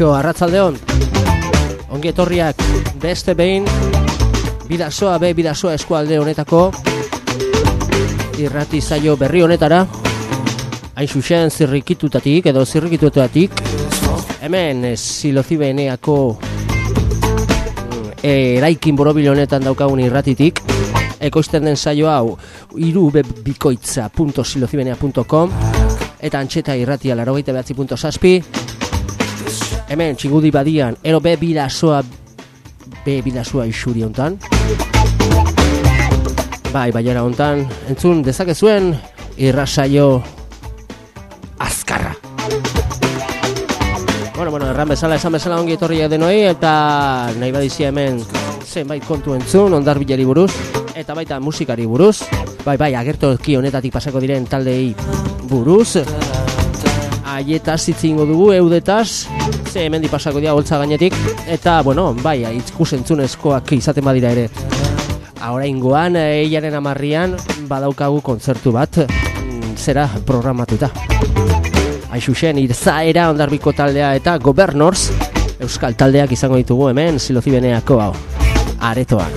kaixo, arratzaldeon. Ongi etorriak beste behin, bidazoa be, bidazoa eskualde honetako, irrati zaio berri honetara, hain zuzen zirrikitutatik edo zirrikitutatik, hemen silozibeneako e, eraikin borobil honetan daukagun irratitik, ekoizten den saio hau irubebikoitza.silozibenea.com eta antxeta irratia larogeita behatzi.saspi hemen txigudi badian ero be bidazoa be bidazoa isuri hontan. Bai, baiara hontan entzun dezakezuen irrasaio azkarra. Bueno, bueno, erran bezala, esan bezala ongi etorriak denoi eta nahi badizia hemen zenbait kontu entzun, ondar bilari buruz eta baita musikari buruz. Bai, bai, agertoki honetatik pasako diren taldei buruz aietaz itzingo dugu eudetaz. Ze hemen pasako dira holtza gainetik. Eta, bueno, bai, itzkus entzunezkoak izaten badira ere. Ahora ingoan, eiaren amarrian badaukagu kontzertu bat. Mm, zera programatuta. Aixuxen, irzaera ondarbiko taldea eta gobernors Euskal taldeak izango ditugu hemen silozibeneako hau aretoan.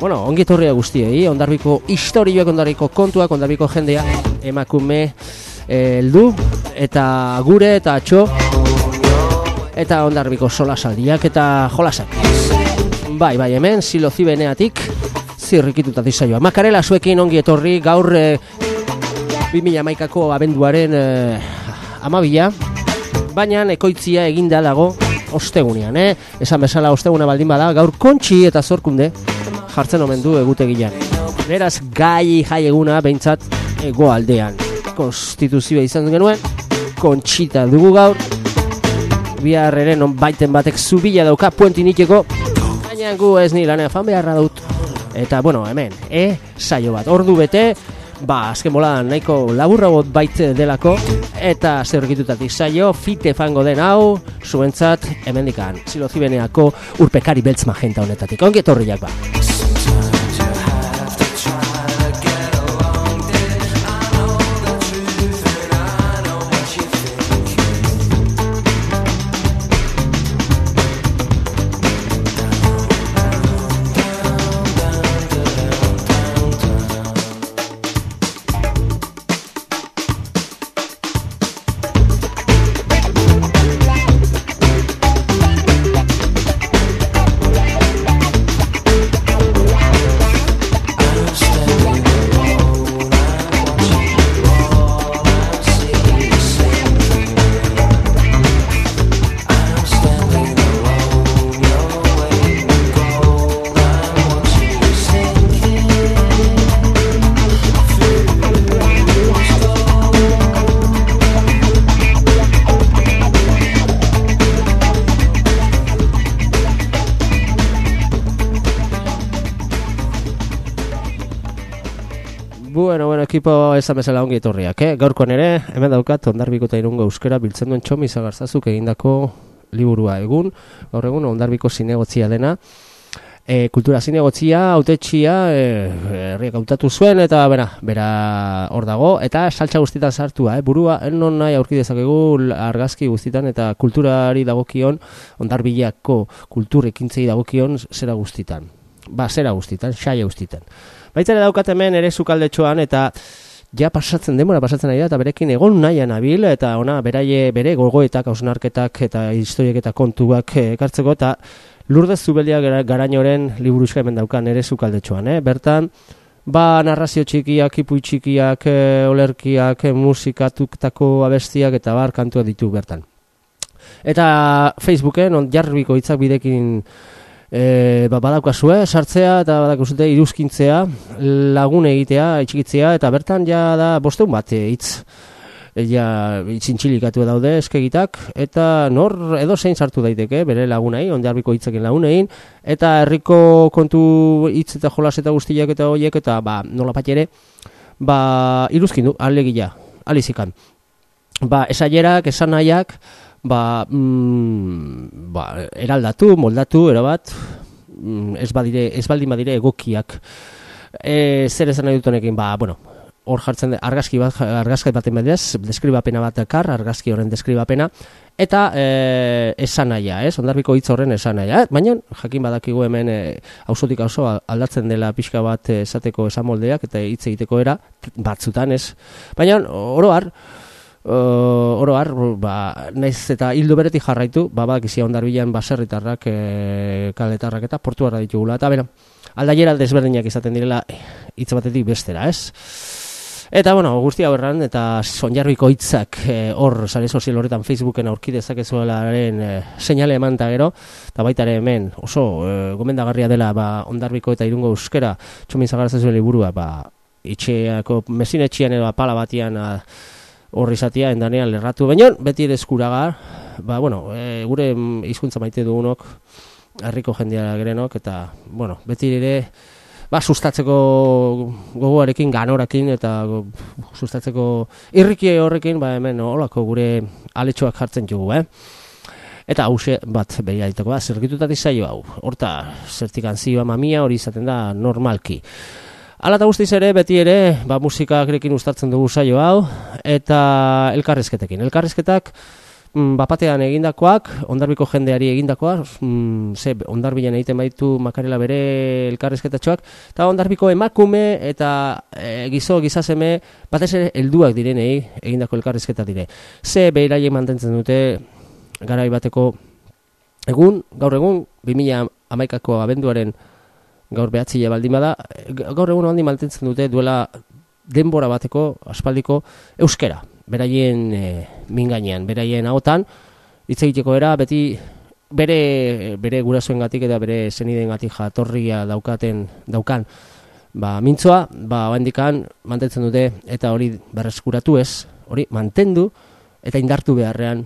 Bueno, ongi etorria guztiei, ondarbiko historioak, ondarbiko kontuak, ondarbiko jendea emakume heldu eta gure eta atxo eta ondarbiko solasaldiak eta jolasak bai, bai, hemen silozibeneatik zirrikituta dizaioa makarela zuekin ongi etorri gaur e, 2000 maikako abenduaren e, amabila baina ekoitzia eginda dago ostegunean, eh? Esan bezala osteguna baldin bada, gaur kontxi eta zorkunde jartzen omen du egutegian. Beraz, gai jai eguna behintzat ego aldean. Konstituzioa izan genuen, kontxita dugu gaur, bihar ere non baiten batek zubila dauka puentinikeko, baina gu ez ni lanea fan beharra dut. Eta, bueno, hemen, e, saio bat, ordu bete, ba, azken bola nahiko laburra bot bait delako, eta zergitutatik saio, fite fango den hau, zuentzat, hemendikan, silozibeneako urpekari beltz magenta honetatik. Ongi etorriak ba. Ekipo esan bezala ongi etorriak, eh? Gaurkoan ere, hemen daukat, ondarbiko eta irungo euskera biltzen duen txomi zagarzazuk egindako liburua egun, gaur egun ondarbiko zinegotzia dena, e, kultura zinegotzia, autetxia, e, herriak hautatu zuen, eta bera, bera hor dago, eta saltza guztietan sartua, eh? burua, non nahi aurki dezakegu argazki guztietan, eta kulturari dagokion, ondarbilako kulturekintzei dagokion zera guztietan. Ba, zera guztietan, xaia guztietan. Baitzera daukat hemen ere sukaldetxoan eta ja pasatzen denbora pasatzen ari da eta berekin egon nahian abil eta ona beraie bere gogoetak, hausnarketak eta historiek eta kontuak ekartzeko eta lurdez zubeldia garainoren liburuzka hemen daukan ere sukaldetxoan, eh? Bertan, ba narrazio txikiak, ipu txikiak, e, olerkiak, e, musikatuktako abestiak eta bar kantua ditu bertan. Eta Facebooken, on jarribiko hitzak bidekin e, ba, badaukazue, sartzea eta badaukazute iruzkintzea, lagun egitea, itxikitzea, eta bertan ja da bosteun bat hitz ja itxintxilikatu daude eskegitak, eta nor edo zein sartu daiteke, bere lagunei, ondiarbiko hitzekin lagunein, eta herriko kontu hitz eta jolas eta guztiak eta horiek, eta ba, nola ere, ba, iruzkin du, alegia, alizikan. Ba, esaierak, esan nahiak, ba, mm, ba, eraldatu, moldatu, erabat, mm, ez, badire, ez baldin badire egokiak. E, zer esan nahi dutonekin, ba, bueno, hor jartzen argazki bat argazki baten bedez, deskribapena bat ekar, argazki horren deskribapena eta e, esanaia, ez? Ondarbiko hitz horren esanaia, baina jakin badakigu hemen e, ausotik oso aldatzen dela pixka bat esateko esamoldeak eta hitz egiteko era batzutan, ez? Baina oro har Uh, oro har, ba, naiz eta hildo beretik jarraitu, ba, bak izia ondarbilan baserritarrak, e, kaletarrak eta portuarra ditugula, eta bera, aldaiera desberdinak izaten direla hitz batetik bestera, ez? Eta, bueno, guztia horran, eta sonjarbiko hitzak eh, hor, sare sozial horretan Facebooken aurki dezakezuelaren e, seinale eman eta gero, eta baita ere hemen, oso, e, gomendagarria dela, ba, ondarbiko eta irungo euskera, txomin zagarazazuen liburua, ba, itxeako, mesinetxian edo apala batian, horri zatia, endanean lerratu, baina beti ere eskuraga, ba, bueno, e, gure hizkuntza maite dugunok, herriko jendeara gerenok, eta, bueno, beti ere, ba, sustatzeko gogoarekin, ganorakin, eta sustatzeko irriki horrekin, ba, hemen olako gure aletxoak jartzen dugu, eh? Eta hause bat behi aitako, ba, zergitutatik zaio hau. Horta, zertikan zioa mamia hori izaten da normalki. Ala eta guztiz ere, beti ere, ba, musikakrekin ustartzen dugu saio hau, eta elkarrezketekin. Elkarrezketak, mm, bapatean egindakoak, ondarbiko jendeari egindakoak, mm, ze ondarbilan egiten baitu makarela bere elkarrezketatxoak, eta ondarbiko emakume eta e, gizo gizaseme batez ere helduak direnei egindako elkarrezketa dire. Ze behiraile mantentzen dute garai bateko egun, gaur egun, 2000 amaikako abenduaren gaur behatzile baldin bada, gaur egun handi mantentzen dute duela denbora bateko, aspaldiko, euskera. Beraien e, mingainean, beraien ahotan hitz egiteko era beti bere bere gurasoengatik eta bere senideengatik jatorria daukaten daukan ba mintzoa ba oraindikan mantentzen dute eta hori berreskuratu ez hori mantendu eta indartu beharrean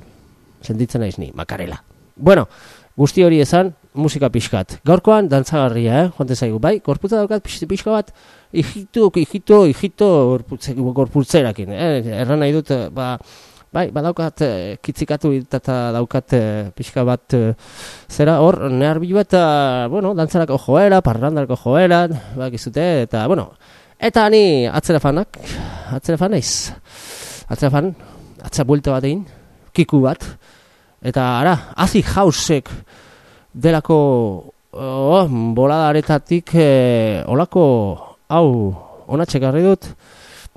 sentitzen naiz ni makarela bueno guzti hori esan musika pixkat. Gaurkoan dantzagarria eh? Jonte zaigu bai gorputza daukat pixka bat Ijito, ijito, ijito gorputzerakin. Eh? Erran nahi dut, ba, bai, badaukat eh, kitzikatu eta daukat eh, pixka bat eh, zera. Hor, nehar bilu eta, bueno, dantzarako joera, parrandarako joera, ba, gizute, eta, bueno, eta ni atzera fanak, atzera fan eiz, atzera fan, atzera buelta bat egin, kiku bat, eta ara, azi jausek delako, oh, bolada aretatik, eh, olako, hau ona txekarri dut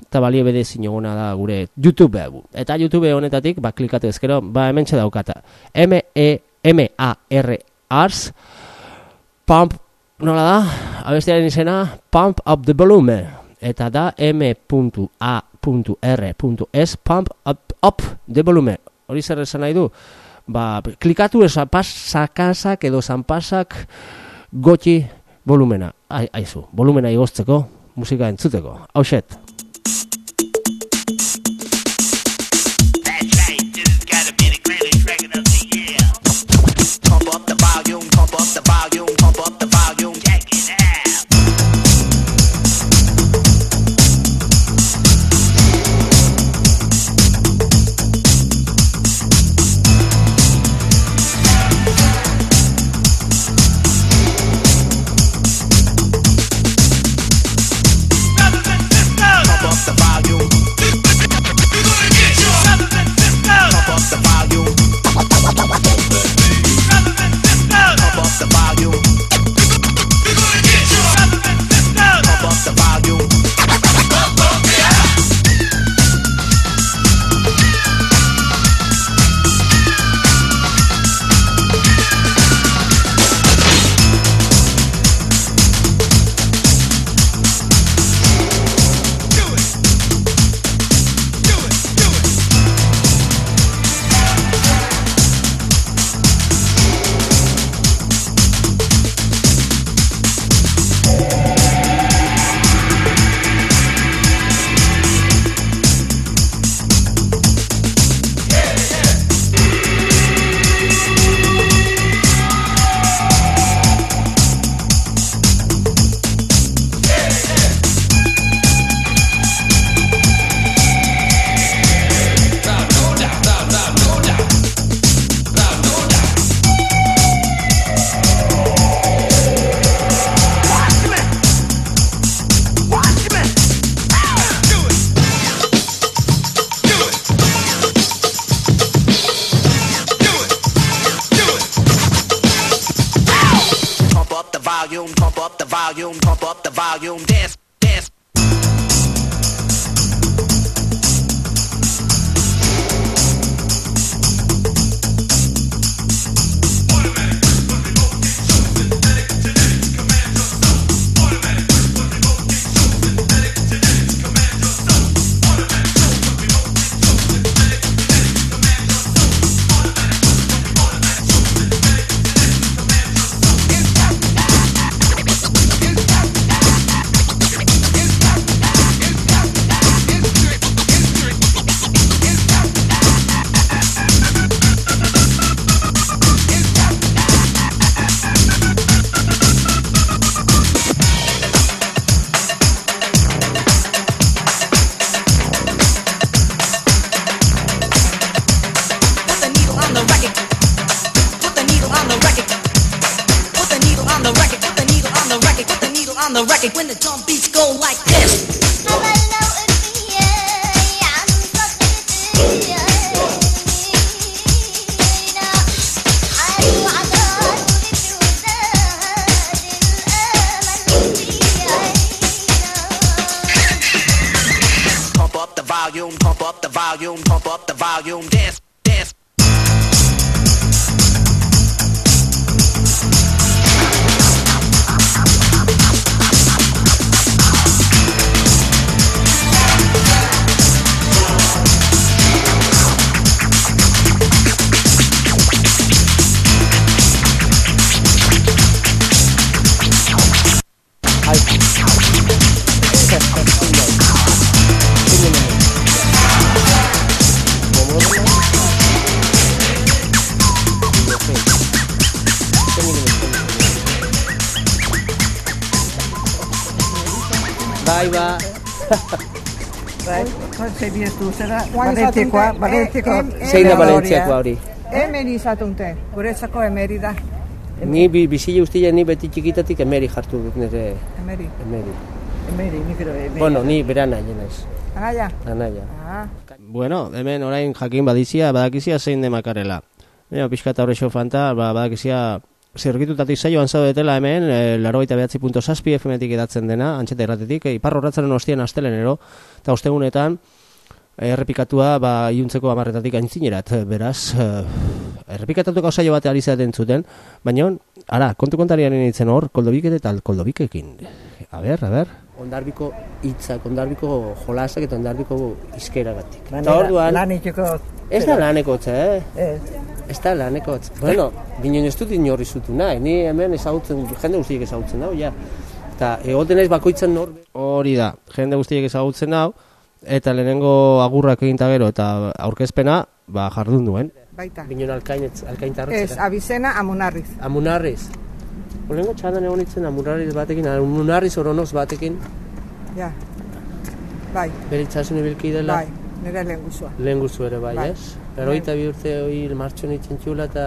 eta balie bede zinoguna da gure YouTube eta YouTube honetatik ba klikatu ezkero ba hemen daukata. M E M A R Ars Pump nola da? Abestiaren izena Pump Up The Volume eta da M.A.R.S Pump Up, up The Volume hori zer esan nahi du ba klikatu esan pasakasak edo zanpasak gotxi volumena, aizu, volumena igozteko, musika entzuteko, hau volume, dance, Bai, ba. Bai, jose bietu zera, Valentikoa, Valentiko. Zein da Valentziakoa hori? Emeri izatunte, guretzako emeri da, Ni bi, bizile ustila ni beti txikitatik emeri jartu dut nire emeri. emeri. Emeri, nik ero emeri. Bueno, ni berana jenez, Anaia? anaia. Ah, Bueno, hemen orain jakin badizia, badakizia zein demakarela. Baina, pixka eta horrexo fanta, ba, badakizia zergitutatik saioan zaudetela hemen, e, laro eta behatzi punto saspi FM-etik edatzen dena, antxeta erratetik, e, ipar horretzaren ostian astelenero, eta ostegunetan, e, errepikatua, ba, iuntzeko amarretatik aintzinerat, beraz, e, errepikatatuko saio bate ari zaten zuten, baina, ara, kontu kontariaren nintzen hor, koldobiket eta koldobikekin. A ber, a ber. Ondarbiko hitzak, ondarbiko jolasak eta ondarbiko izkeragatik. Eta orduan, Lan itxeko. ez da lanekotza, eh? Ez, Ez da lanekotz. Bueno, binen ez dut inorri zutu nahi. Ni hemen ezagutzen, jende guztiek ezagutzen dau, ja. Eta egoten naiz bakoitzen nor... Hori da, jende guztiek ezagutzen hau, eta lehenengo agurrak egin gero, eta aurkezpena, ba, jardun duen. baita. Binen alkainetz, Ez, alkaintarretzera. abizena amunarriz. Amunarriz. Olengo txandan egon nintzen amunarriz batekin, amunarriz oronoz batekin, Ja. Bai, beritzasun ibilki dela. bai, nire lehen guzua. Lehen guzu ere bai, Bai. ez? Eroita bi urte hori martxon itzen txula eta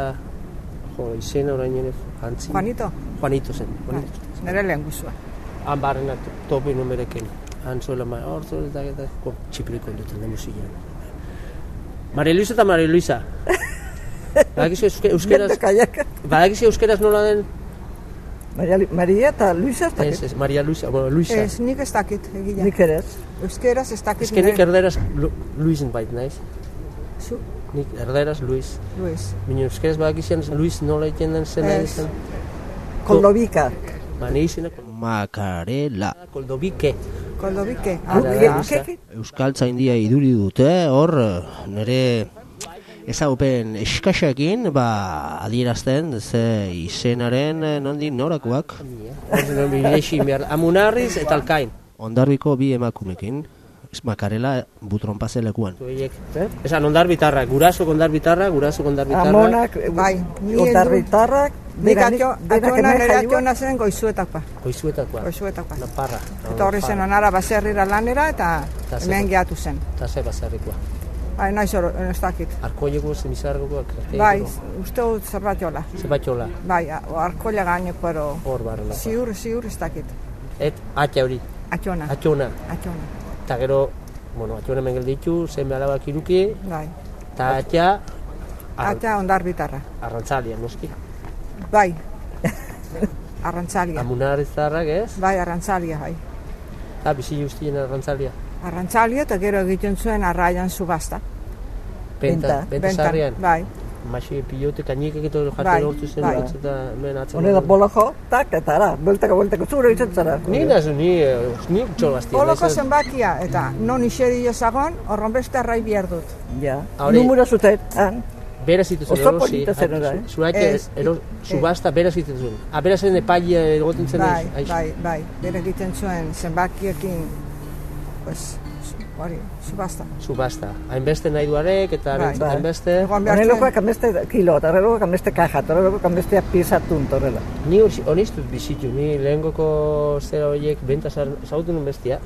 jo, izen orain ere antzin. Juanito? Juanito zen, Bai, Juanito. nire lehen guzua. Han barrena topi numerekin. Han zuela ma, hor zuela eta eta ko, txipriko duten da musian. Maria Luisa eta Maria Luisa. Badakizu euske, euskeraz, badakizu euskeraz nola den? Maria, Maria eta Luisa ez Ez, dakit. ez, Maria Luisa, bueno, Luisa. Ez, nik ez dakit, egila. Nik ere ez. Euskeraz ez dakit. Ez que nik erderaz Lu, Luisen bait naiz. Zu, Nik erderaz Luis. Luis. Bino euskeraz badakizian Luis nola egiten den zen nahi Ez. zen. Koldobika. Ba, nire izena Makarela. Koldobike. Koldobike. Ah, Euskal Tzaindia iduri dute, hor nire ezagupen eskaxekin, ba, adierazten, ze izenaren eh, nondik norakoak. Amunarriz eta alkain. Ondarbiko bi emakumekin, makarela butronpaze lekuan. Esan ondarbitarra, guraso ondarbitarra, guraso ondarbitarra. Amonak, Bai, ni otarritarrak, Nik denak- atio, denak ationa hemen nire jaioak. ationa zen goizuetakoa. Goizuetakoa. Goizuetakoa. Naparra. Eta horri zen onara baserrira lanera eta hemen gehatu zen. Eta ze bazarrikoa. Bai, naiz hor, ez dakit. Arkoieko, zemizargokoak. Bai, uste dut zerbait jola. Zebatxola, Bai, arkoila gaineko, pero hor barrela. ziur, ziur ez dakit. Et, atxa hori, Ationa, atxona. ationa. Eta gero, bueno, atxona mengel ditu, zeme alabak iruki, Bai, eta atxa, ar, atea ondar bitarra. arrantzalia, noski. Bai, arrantzalia. Amunar izarrak, ez? Bai, arrantzalia, bai. Ah, bizi justien arrantzalia. Arrantzalia eta gero egiten zuen arraian subasta. Benta, Benta. benta Bentan, sarrian. Bai, Masi pilote kainik egiten jaten Bai, lortu zen, bai. eta hemen atzen. Hone da bolojo, tak, eta ara, beltako beltako zure itzen zara. Ni nazu, ni, eh, ni txolaztia. Holoko zenbakia eta non iseri ezagon, horron beste arrai behar dut. Ja, numero zuten, han, Bera zituzen Oso erosi. eh? Zuaite, Ez, ero, subasta bera zituzen. Ah, bera zen epaia egoten zen Bai, bai, bai. Bere egiten zuen zenbakiekin, pues, hori, subasta. Subasta. Hainbeste nahi duarek eta Bai. harentzat hainbeste. Zuen, ameste kilo, eta horrelokoak ameste kaja, eta horrelokoak ameste piezatun, torrela. Ni hori- honistut bizitu, ni lehengoko zera horiek benta zautu nun bestia.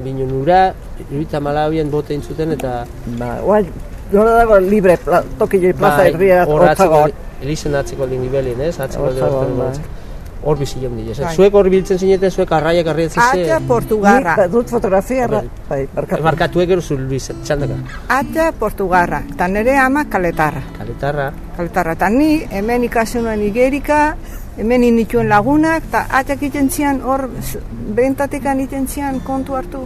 Bino nura, iruita malabien bote intzuten eta... Ba, guai, nola dago libre, pla, tokile plaza hor atzeko, otzagon. elizen atzeko lingibelin, ez? Atzeko bai. batzen. Hor bizi joan dira. Bai. Zuek hor biltzen zineten, zuek arraiak arrietzen ze... Ata Portugarra. Nik dut fotografia, Bai. bai, barkatu. Barkatuek ero zul biz, txandaka. Ata Portugarra. Eta nire ama kaletarra. Kaletarra, Kaletarra. Eta ni hemen ikasi nuen Igerika, hemen inituen lagunak, eta atak iten zian hor, bentatekan iten zian kontu hartu.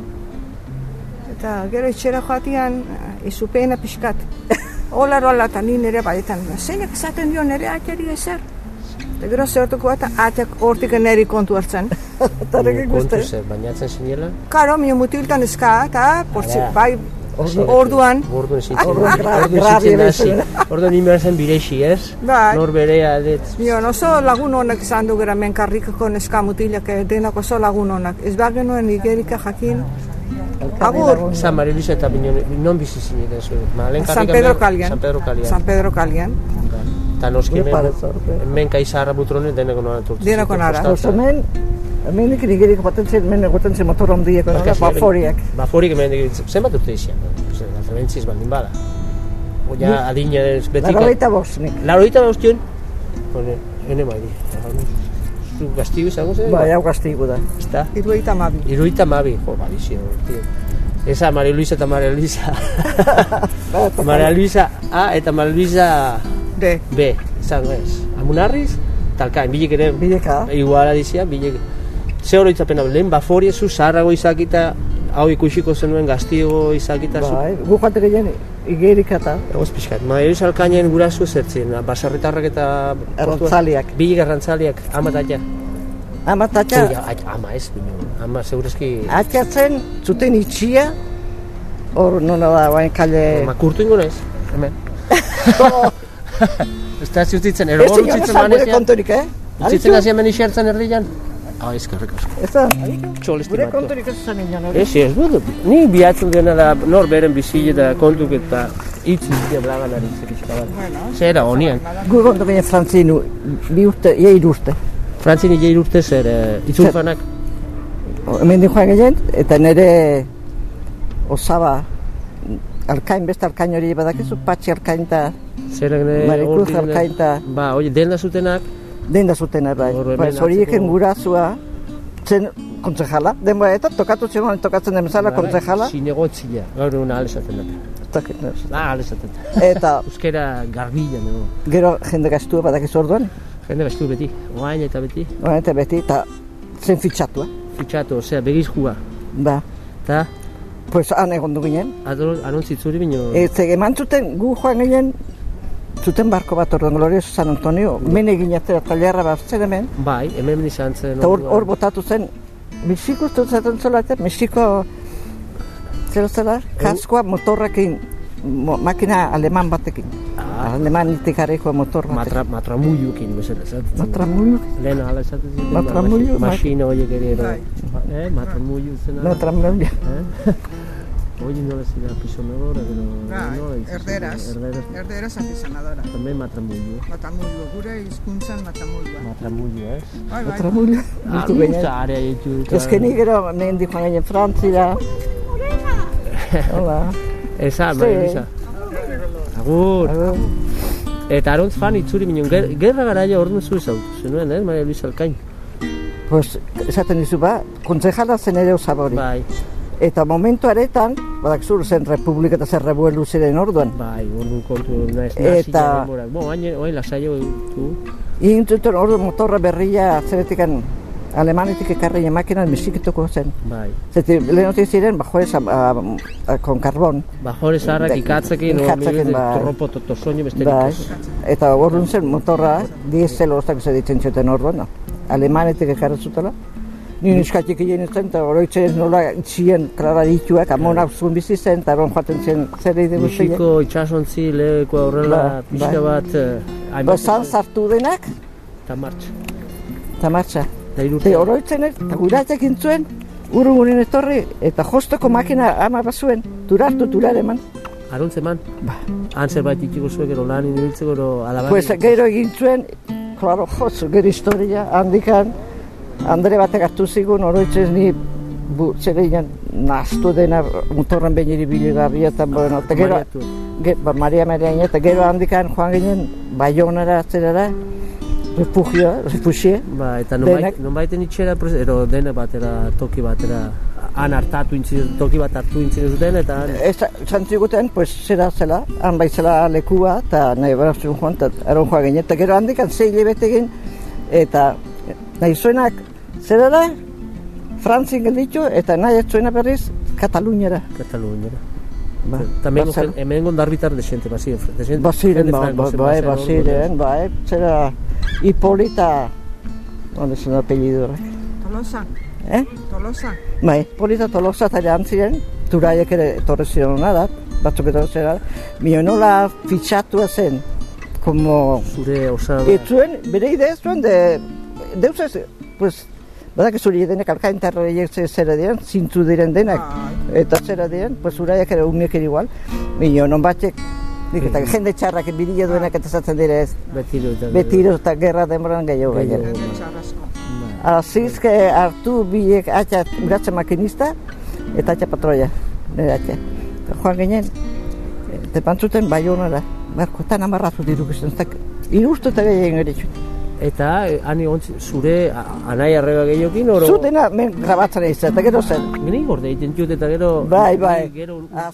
Eta gero itxera joatian, eh, izupena pixkat. Ola rola eta ni nire baietan, zeinek esaten dio nire ateri ezer. Eta gero zertuko eta atak hortik niri kontu hartzen. Eta horrekin kontu guzti. ze, bainatzen zinela. Karo, mi mutiltan eska, eta portzi, bai, orduan, Orduan zitzen. Orduan zitzen. Orduan nime zen birexi, ez? Bai. Nor berea, det. Nio, oso lagun honak izan du gara menkarrikako neska mutilak, denak oso lagun honak. Ez behar genuen igerika jakin, Agur. San Maria Luisa eta non bizi zineten zu. Ma, lehen San Pedro Kalian. San Pedro Kalian. San Pedro Kalian. Eta noski hemen, hemen kaizarra butronen deneko nora turtzen. Deneko. Oso hemen, hemen ikin igerik baten zen, hemen egoten zen motor ondieko, baforiak. Baforiak hemen digitzen. Zenbat urte izan? Referentziz baldin bada. Oia adina ez betika. Laro baita bosnik. Laro eta bostion? Hone, hene mairi. Zu gaztiu izango zen? Bai, hau gaztigu da. Iruita mabi. Iruita mabi. Jo, badizio, tío. Esa Maria Luisa eta Maria Luisa. Maria Luisa A eta Maria Luisa De. B. Izango ez. Amunarriz, talkain, bilek ere. Bileka. Iguala dizia, bilek. Ze oroitzapena, lehen baforie zu zaharrago izakita, hau ikusiko zenuen gaztigo izakita. Bai, gu joate gehien igerik eta Egoz pixkat, Luisa alkainen gurasu zertzen, basarritarrak eta... Arrantzaliak. Bilek arrantzaliak, ama tatia. Ama tatxa, Uia, ai, ama ez. Ama, segurazki... atxatzen zuten itxia, hor nona da, bain kale... Makurtu ingo naiz, hemen. Ez da ziutitzen, ero Ez hor utzitzen esan gure manezian. kontorik, eh? Utzitzen hasi hemen isertzen erdian. Ah, eskerrik asko. Ez da, Txol gure estimatu. kontorik ez esan ino, hori. Ez, ez, bueno, ni bihatzen dena da nor beren bizile eta kontuk eta hitz iztia blagan ari zekizka bat. Zera, honian. Gu kontu gehien frantzinu, bi urte, jeir urte. Frantzin ije urte zer, eh, itzulfanak. Hemen joan gehien, eta nire osaba, alkain, beste alkain hori badakizu, patxi alkain eta Zer, Maricruz hor diren- alkain eta Ba, oie, den da zutenak, den da zutena bai. Bai, horieken atzeko- gurazua, zen kontzejala, den bai, eta tokatu zen tokatzen den bezala kontzejala. Zinegotzia, gaur egun ahal esaten dut. Ah, ahal esaten dut. Eta Euskera garbila, no? gero jende gaztua badakizu orduan, Jende bastu beti, oain eta beti. orain eta beti, eta zen fitxatua. Fitxatu, osea, begizkua. Ba, Eta, pues han egon du ginen. anontzitzuri bino... Ez eman zuten, gu joan ginen, zuten barko bat orduan, Glorioso San Antonio, men egin atera talerra bat zen hemen, Bai, hemen izan zen. eta hor, botatu zen, Mexiko uste zaten zela, eta Mexiko, zer zela, kaskoa motorrekin, mo, makina aleman batekin. Ah. Alemanitik gareko motor batekin. Matra, matramullukin, bezala, esaten. Matramullu, Lehen ala esaten ziren. Matramullu, ma- Masina horiek ere. Bai. Eh, matramullu zena. matramullu. Eh? Oye, nola zira pisonadora, pero... bai, nola ditzen erderaz. ziren? Erderaz. Erderaz artisanadora. También matramullu. Matamullo, gure hizkuntzan matamulloa. Matramullu, ez? Bai, bai. Matramullu. Ah, Ditu ginen. gusta area ditu. Ez que ni gero, nien di joan ginen Frantzira. Hola. Esa, Sí. Maria Luisa. Agur. Eta arontz fan itzuri minun, ger, gerra garaia orduan zu ezautu zenuen, ez, Maria Luisa Alkain? Pues, esaten dizu ba, kontzejala zen ere osaba hori. Bai. Eta momentu aretan, badak zur zen republika eta zer rebuelu ziren orduan. Bai, orduan kontu naiz Eta-. Bo, hain, oain lasaio du. Intuten ordu motorra berria zeretikan alemanetik ekarri emakinan misikituko zen. Bai. Zeti lehenotik ziren, bajo ez, a, a, a, con carbón. Bajore zaharrak Bai, ikatzekin, no, ikatzekin, bai. torropo to soño besterik Bai. Eta orduan zen motorra, diesel ostak ze ditzen zuten orduan? Alemanetik ekarri zutela. Ni niskatik egin zen, eta oroitzen nola ziren klara dituak, amona zuen bizi zen, eta eron joaten zen zer egin guztiak. Mexiko itxasontzi leheko horrela Ba, pixka bai. bat eh, Ba, sartu denak, eta martx. eta martxa. Da irurte. Eta oroitzen ez, eta guratek intzuen, uru gurin etorri, eta josteko makina ama bazuen, turartu turar eman. Aruntze man? Ba. Han zerbait itxiko zuek, ero lan inibiltzeko, ero alaban. Pues gero egin zuen, klaro, jozu, gero historia, handikan, Andre batek hartu zigun, oroitzez ni bu, zer egin, naztu dena motorren behin iribili garria, eta bueno, eta gero, ge, ba, Maria Maria eta gero handikan joan ginen, Bayonara atzerara, refugio, refugie, Ba, eta nonbait, Denak- nonbaiten itxera, ero dene batera, toki batera, han hartatu intzin, toki bat hartu intzin zuten, eta Ez zantziguten, pues, zera zela, han baitzela lekua, eta nahi barazun joan, eta eron joan ginen, eta gero handikan zei hilabete egin, eta nahi zuenak, zera da, Frantzin gelditu, eta nahi ez zuena berriz, Kataluniara. Kataluniara. Ba, Tamén Barcelo- hemen gondarbitar desente, basiren. desente- Baziren, jende ba, ba, zen, bai, bazen baziren, bai, zera, Hipolita, ¿dónde es un apellido? Tolosa, Eh? Tolosa. Bai, Hipolita Tolosa eta ere ziren, turaiek ere etorri ziren hona da, batzuk etorri ziren, mio nola fitxatua zen, como Zure osa... Ez zuen, bere idea zuen, de, deus ez, pues, badak zuri denek alkaintarroiek ze zera diren, zintzu diren denak, eta zera diren, pues uraiak ere umiek ere igual, Mino, non batek, nik eta jende txarrak bidila duenak eta zatzen dire ez, Betiro eta... betiro eta gerra denboran gehiago Gehiago. Azizke hartu biek atxa uratze makinista eta atxa patroia, nire atxa. Joan ginen, eta pantzuten bai honara, barko, eta namarratu diru gizten, eta irustu eta gehien geritxu. Eta, eh, han egon zi- zure anai arreba gehiokin, oro... Zu dena men grabatzen izan, eta gero zen. Gini gorde egiten jut eta gero... Bai, bai. Gero... A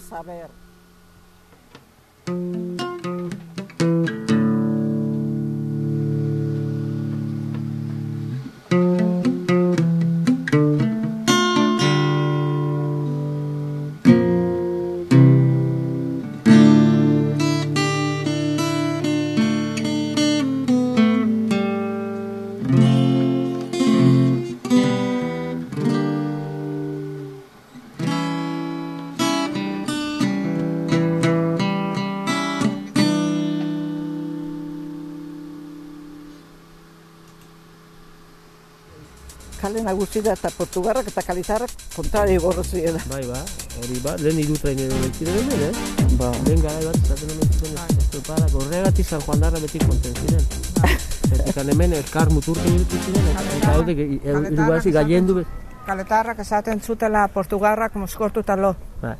Kale nagusira eta portugarrak eta kalizarrak kontrari gorro ziren. Bai, ba, hori ba, lehen iru trainero lekire hemen, eh? Ba. Lehen garai bat, zaten hemen zuten estropada, horregatik San Juan Darra beti konten ziren. Zertikan hemen elkar muturte irutu ziren, eta- eta haude, irugazi gaiendu, Kaletarrak esaten zutela portugarrak moskortuta lo. ba.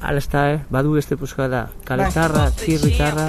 Hala ez da, eh? Badu beste puskada, kaletarra, txirritarra,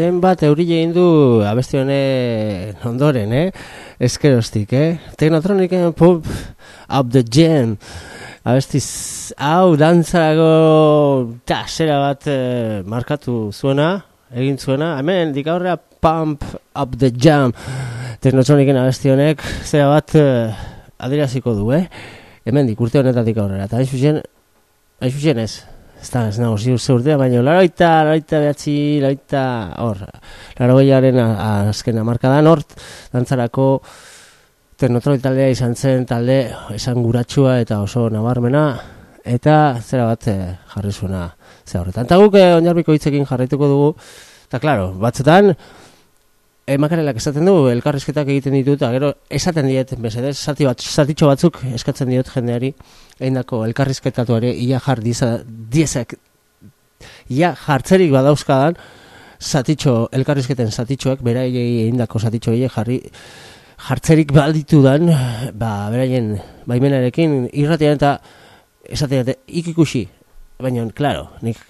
Zenbat eurile egin du abesti honen ondoren, eh? Eskerostik, eh? Teknotroniken pump up the jam. Abesti, hau, dantzarago, ta, zera bat eh, markatu zuena, egin zuena. Hemen, dik aurrea, pump up the jam. Teknotroniken abesti honek, zera bat eh, adieraziko du, eh? Hemen, dik urte honetatik aurrera. Eta hain zuzen, hain zuzen ez, ez da, ez nago ze urtea, baina laroita, laroita behatzi, laroita, hor, laroiaren azken amarkadan, hor, dantzarako Ternotroi taldea izan zen talde esan guratsua eta oso nabarmena, eta zera bat eh, jarri zuena ze horretan. Eta guk eh, oinarbiko hitzekin jarraituko dugu, eta klaro, batzutan, emakarelak esaten du, elkarrizketak egiten ditu, gero esaten diet, mesedez, zati bat, zatitxo batzuk eskatzen diot jendeari, eindako elkarrizketatuare ia jar diza, diezak, ia jartzerik badauzkadan, zatitxo, elkarrizketen zatitxoak, beraiei eindako zatitxoei jarri, jartzerik balditudan, ba, beraien baimenarekin irratian eta esaten dute ikikusi, baina, klaro, nik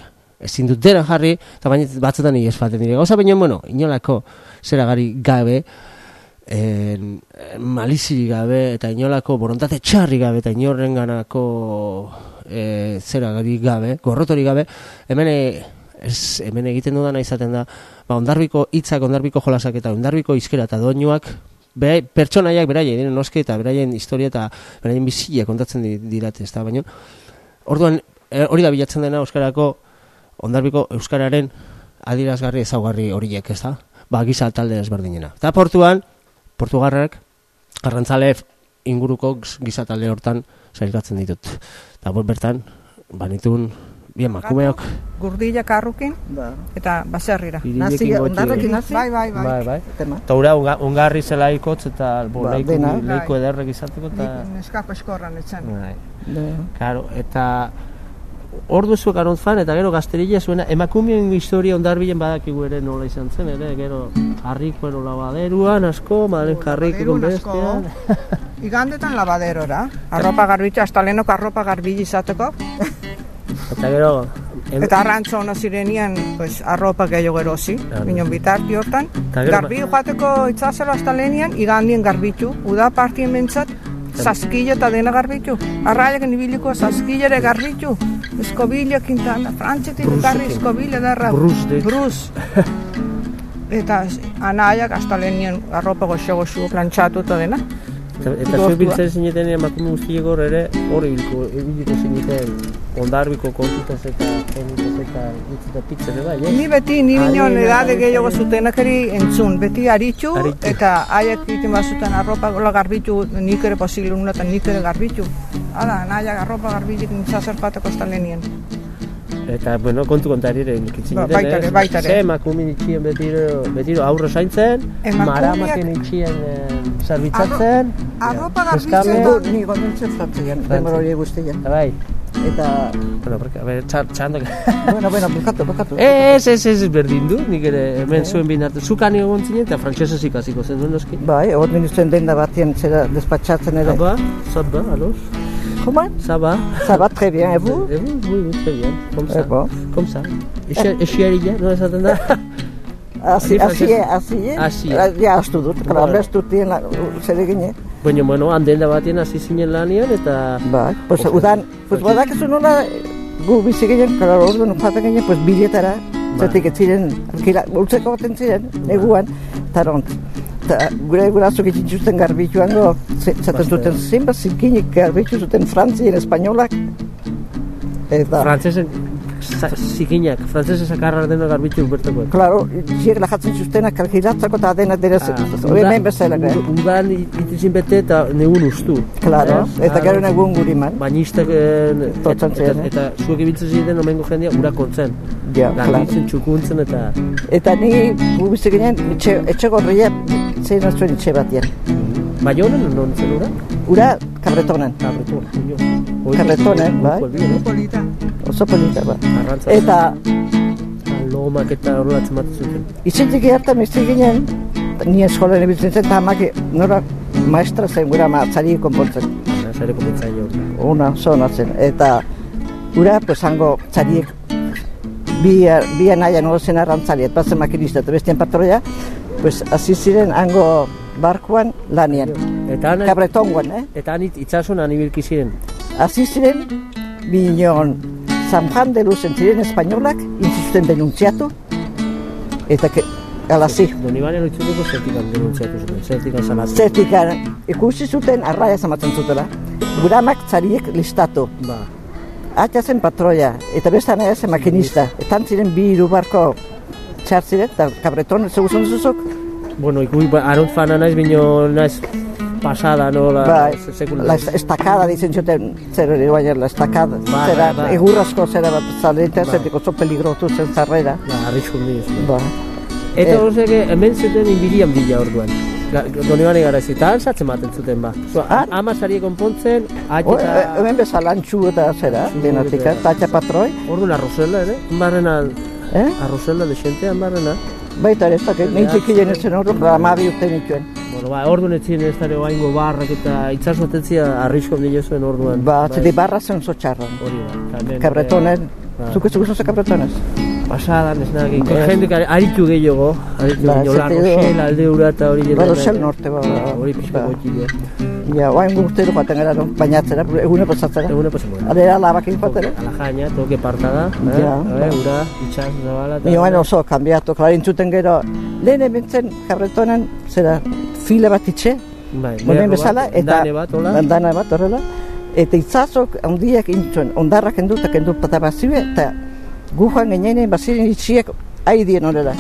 ezin dut dena jarri, eta baina batzutan nire esfaten dire. Gauza baina, bueno, inolako zeragari gabe, en, maliziri gabe, eta inolako borontate txarri gabe, eta inorren ganako e, zeragari gabe, gorrotori gabe, hemen e, ez, hemen egiten dudana izaten da, ba, ondarbiko hitzak, ondarbiko jolasak eta ondarbiko izkera eta doinuak, berai, pertsonaiak beraien diren noske eta beraien historia eta beraien bizia kontatzen di- dirate, ez da, baina orduan e, hori da bilatzen dena euskarako ondarbiko euskararen adierazgarri ezaugarri horiek, ez da? Ba, giza talde ezberdinena. Eta portuan, portugarrak, arrantzale inguruko giza talde hortan sailkatzen ditut. Eta bertan, banitun, bien makumeok, Gurdila karrukin Ba, eta baserrira. nazi, ondarrekin nazi? Bai, bai, bai. bai, bai. Eta ura unga, ungarri zela ikotz eta bo, Ba, lehiku, dena. lehiku Bai. ederrek izateko eta... Neskako eskorran etzen. Bai. Da. Claro, eta hor duzu garont fan, eta gero gazterilla zuena, emakumeen historia ondarbilen badakigu ere nola izan zen, ere, gero harrikoen lavaderuan asko, madalen karrikun lavaderun asko. bestean. Igandetan labaderora. Arropa garbitzu, hasta lehenoko arropa garbili izateko. eta gero, em- Eta arrantzo ono zirenian, pues, arropa gehiago. Claro. Minon bitarti hortan. Garbi joateko itzazelo hasta lehenian, igandien garbitzu. Uda partien bentsat, saskilla eta dena garbitzu. Arraiak nibiliko saskillere garbitzu. Eskobila, Quintana, frantzetik garri eskobila darra. Bruz dit. Bruz. eta anaiak hasta lehenian arropa goxo goxo plantxatu eta dena. Eta, eta zuek biltzen zineten emakume guztiek hor ere, hor ibiliko, ibiliko zineten ondarbiko kontutaz eta konutaz eta eta pitz ere bai, eh? Ni beti, ni ari, edade gehiago ari. zutenakeri entzun, beti aritxu, Aritxu. eta haiek egiten bazuten arropa gola garbitu, nik ere posible una eta nik ere garbitu. Hala, nahiak arropa garbitik nintzazer joateko ez lenien. Eta, bueno, kontu kontari ere ikitzen Ba, baita ere, eh? baita ere. Ze emakume itxien betiro, betiro aurro zaintzen, maramaten itxien eh, zerbitzatzen, Arropa Eskame. garbitzen da, ni gondentzen frantzian, denbora hori guztian. eta bai, Eta, bueno, porque, a ver, txar, txandok. bueno, bueno, bukatu, bukatu. Ez, ez, ez, berdin du, nik ere hemen zuen bin hartu. Zukan egon zinen eta frantsesez ikasiko zen duen noski. Bai, hor nintzen denda batean zera despatxatzen ere. Aba, zat ba, alos. Comment Ça va Ça va très bien, et vous Eh, oui, oui, oui, très bien. Comme Eh ça. bon. Comme ça. Exe- Exiaria, no esaten da? Así, Hori así, frantsez- así, Así. Ja, astu dut, Bueno. klar, astu dut la, zer egine. Baina, bueno, handenda batean hasi zinen lanian eta... Bai, pues udan, pues badakizu nola gu bizi ginen, klar, orduan joaten ginen, pues biletara, zetik ez ziren, alkila, ultzeko baten ziren, neguan, taront. Ta gure gurasoak egin zuten garbituan go, zaten zuten zinbat zinkinik garbitu zuten frantzien espainolak. Eta, Frantzesen, zikinak, frantzesen sakarra dena garbitu bertako. Claro, ziek lajatzen zuztenak kalkilatzako eta dena dena Ah, hemen bezala, eh? Udan itizin bete eta negun ustu. Claro, Ez? eta gero negun guriman. Banistak eh, Totzen eta, eta, eh? zuek ibiltzen ziren omengo jendea ura kontzen. Ja. Garbitzen, txukuntzen eta... Eta ni gu bizi ginen, etxe, etxe gorria zein zuen etxe batean. Baionan non zen ura? Ura kabretonen, Kabretu, kuño. Karretonen, bai. Polita. oso polita ba. Arrantza. Eta Lomak eta horrelatzen bat zuten. itxentik hartan bizi ginen, ni eskolan ibiltzen zen, eta amak nora maestra zen gura matzari konpontzen. Baina, zare komentzaio. Ona, zona zen. Eta ura, pues hango txariek bi, bi naia no zen arrantzali, eta bazen makinista eta bestien patroia, pues hasi ziren hango barkuan lanian. Eta han, Kabretongoan, eh? eta han itxasun han ibilki ziren. Hasi ziren, binon, San Juan de Luzen ziren espainolak, intzuzten denuntziatu, eta ke, alazi. Doni banean oitzutuko zertikan denuntziatu zuten, zertikan salatu. Zertikan ikusi zuten arraia zamatzen zutela. Guramak txariek listatu. Ba, Atea zen patroia, eta beste naia zen makinista. Eta ziren bi hiru barko txartziren, eta kabreton, zeguzun duzuzuk? Bueno, ikui, ba, aront fana naiz, bino naiz pasada, no, la, sekula. la est- estakada ditzen zuten, zer hori baina, la estakada, Bai, zera, bai, bai. egurrasko zera bat zaleta, zertik oso peligrotu zen zarrera. Ba, arrisku handia zuen. Ba. Eta Eh. horrek hemen zuten inbirian bila orduan. Doni gara ez, eta han maten zuten ba. So, Han? ama sarie konpontzen, O, atxe e, eta... hemen bezala antxu eta zera, denatik, eta- eta atxa patroi, Orduan arrozela, ere? Barrena, eh? arrozela de xentean barrena. Baita ere, ez dakit, nahi txikien ezen orduan, amabi urte nituen. Bueno, ba, orduan ez ziren ez dara oaingo barrak eta itzazu atentzia arrisko handia zuen orduan. Ba, Bai, zeti barra zen oso txarran. Hori da. eta hemen, Kabretonen, Ba. zuke zuke zuke kabretones? Eh, Pasadan, ez nagin. Ba. Jendek aritu gehiago. Aritu Ba, gehiago. La zete edo- Rochelle, alde ura eta hori. Ba, Rochelle norte, ba, ba. Hori pixka Ba. gotxi, ja. Oain urtero joaten gara, no? bainatzera, egune pasatzera. Egune pasatzen. Alera labakin joatera. A la jaña, toque partada. Eh? Ja, eh, ura, itxas, zabala. eta- Ni oain oso kambiatu, klar, intzuten gero, lehen ementzen kabretonen, zera, file bat itxe, Bai, lerro bezala, eta dane bat, hola. dana bat horrela, eta itzazok handiak intzuen, ondarrak kendu eta kendu pata bazio, eta gu joan ginenean baziren itxiek aidien horrela.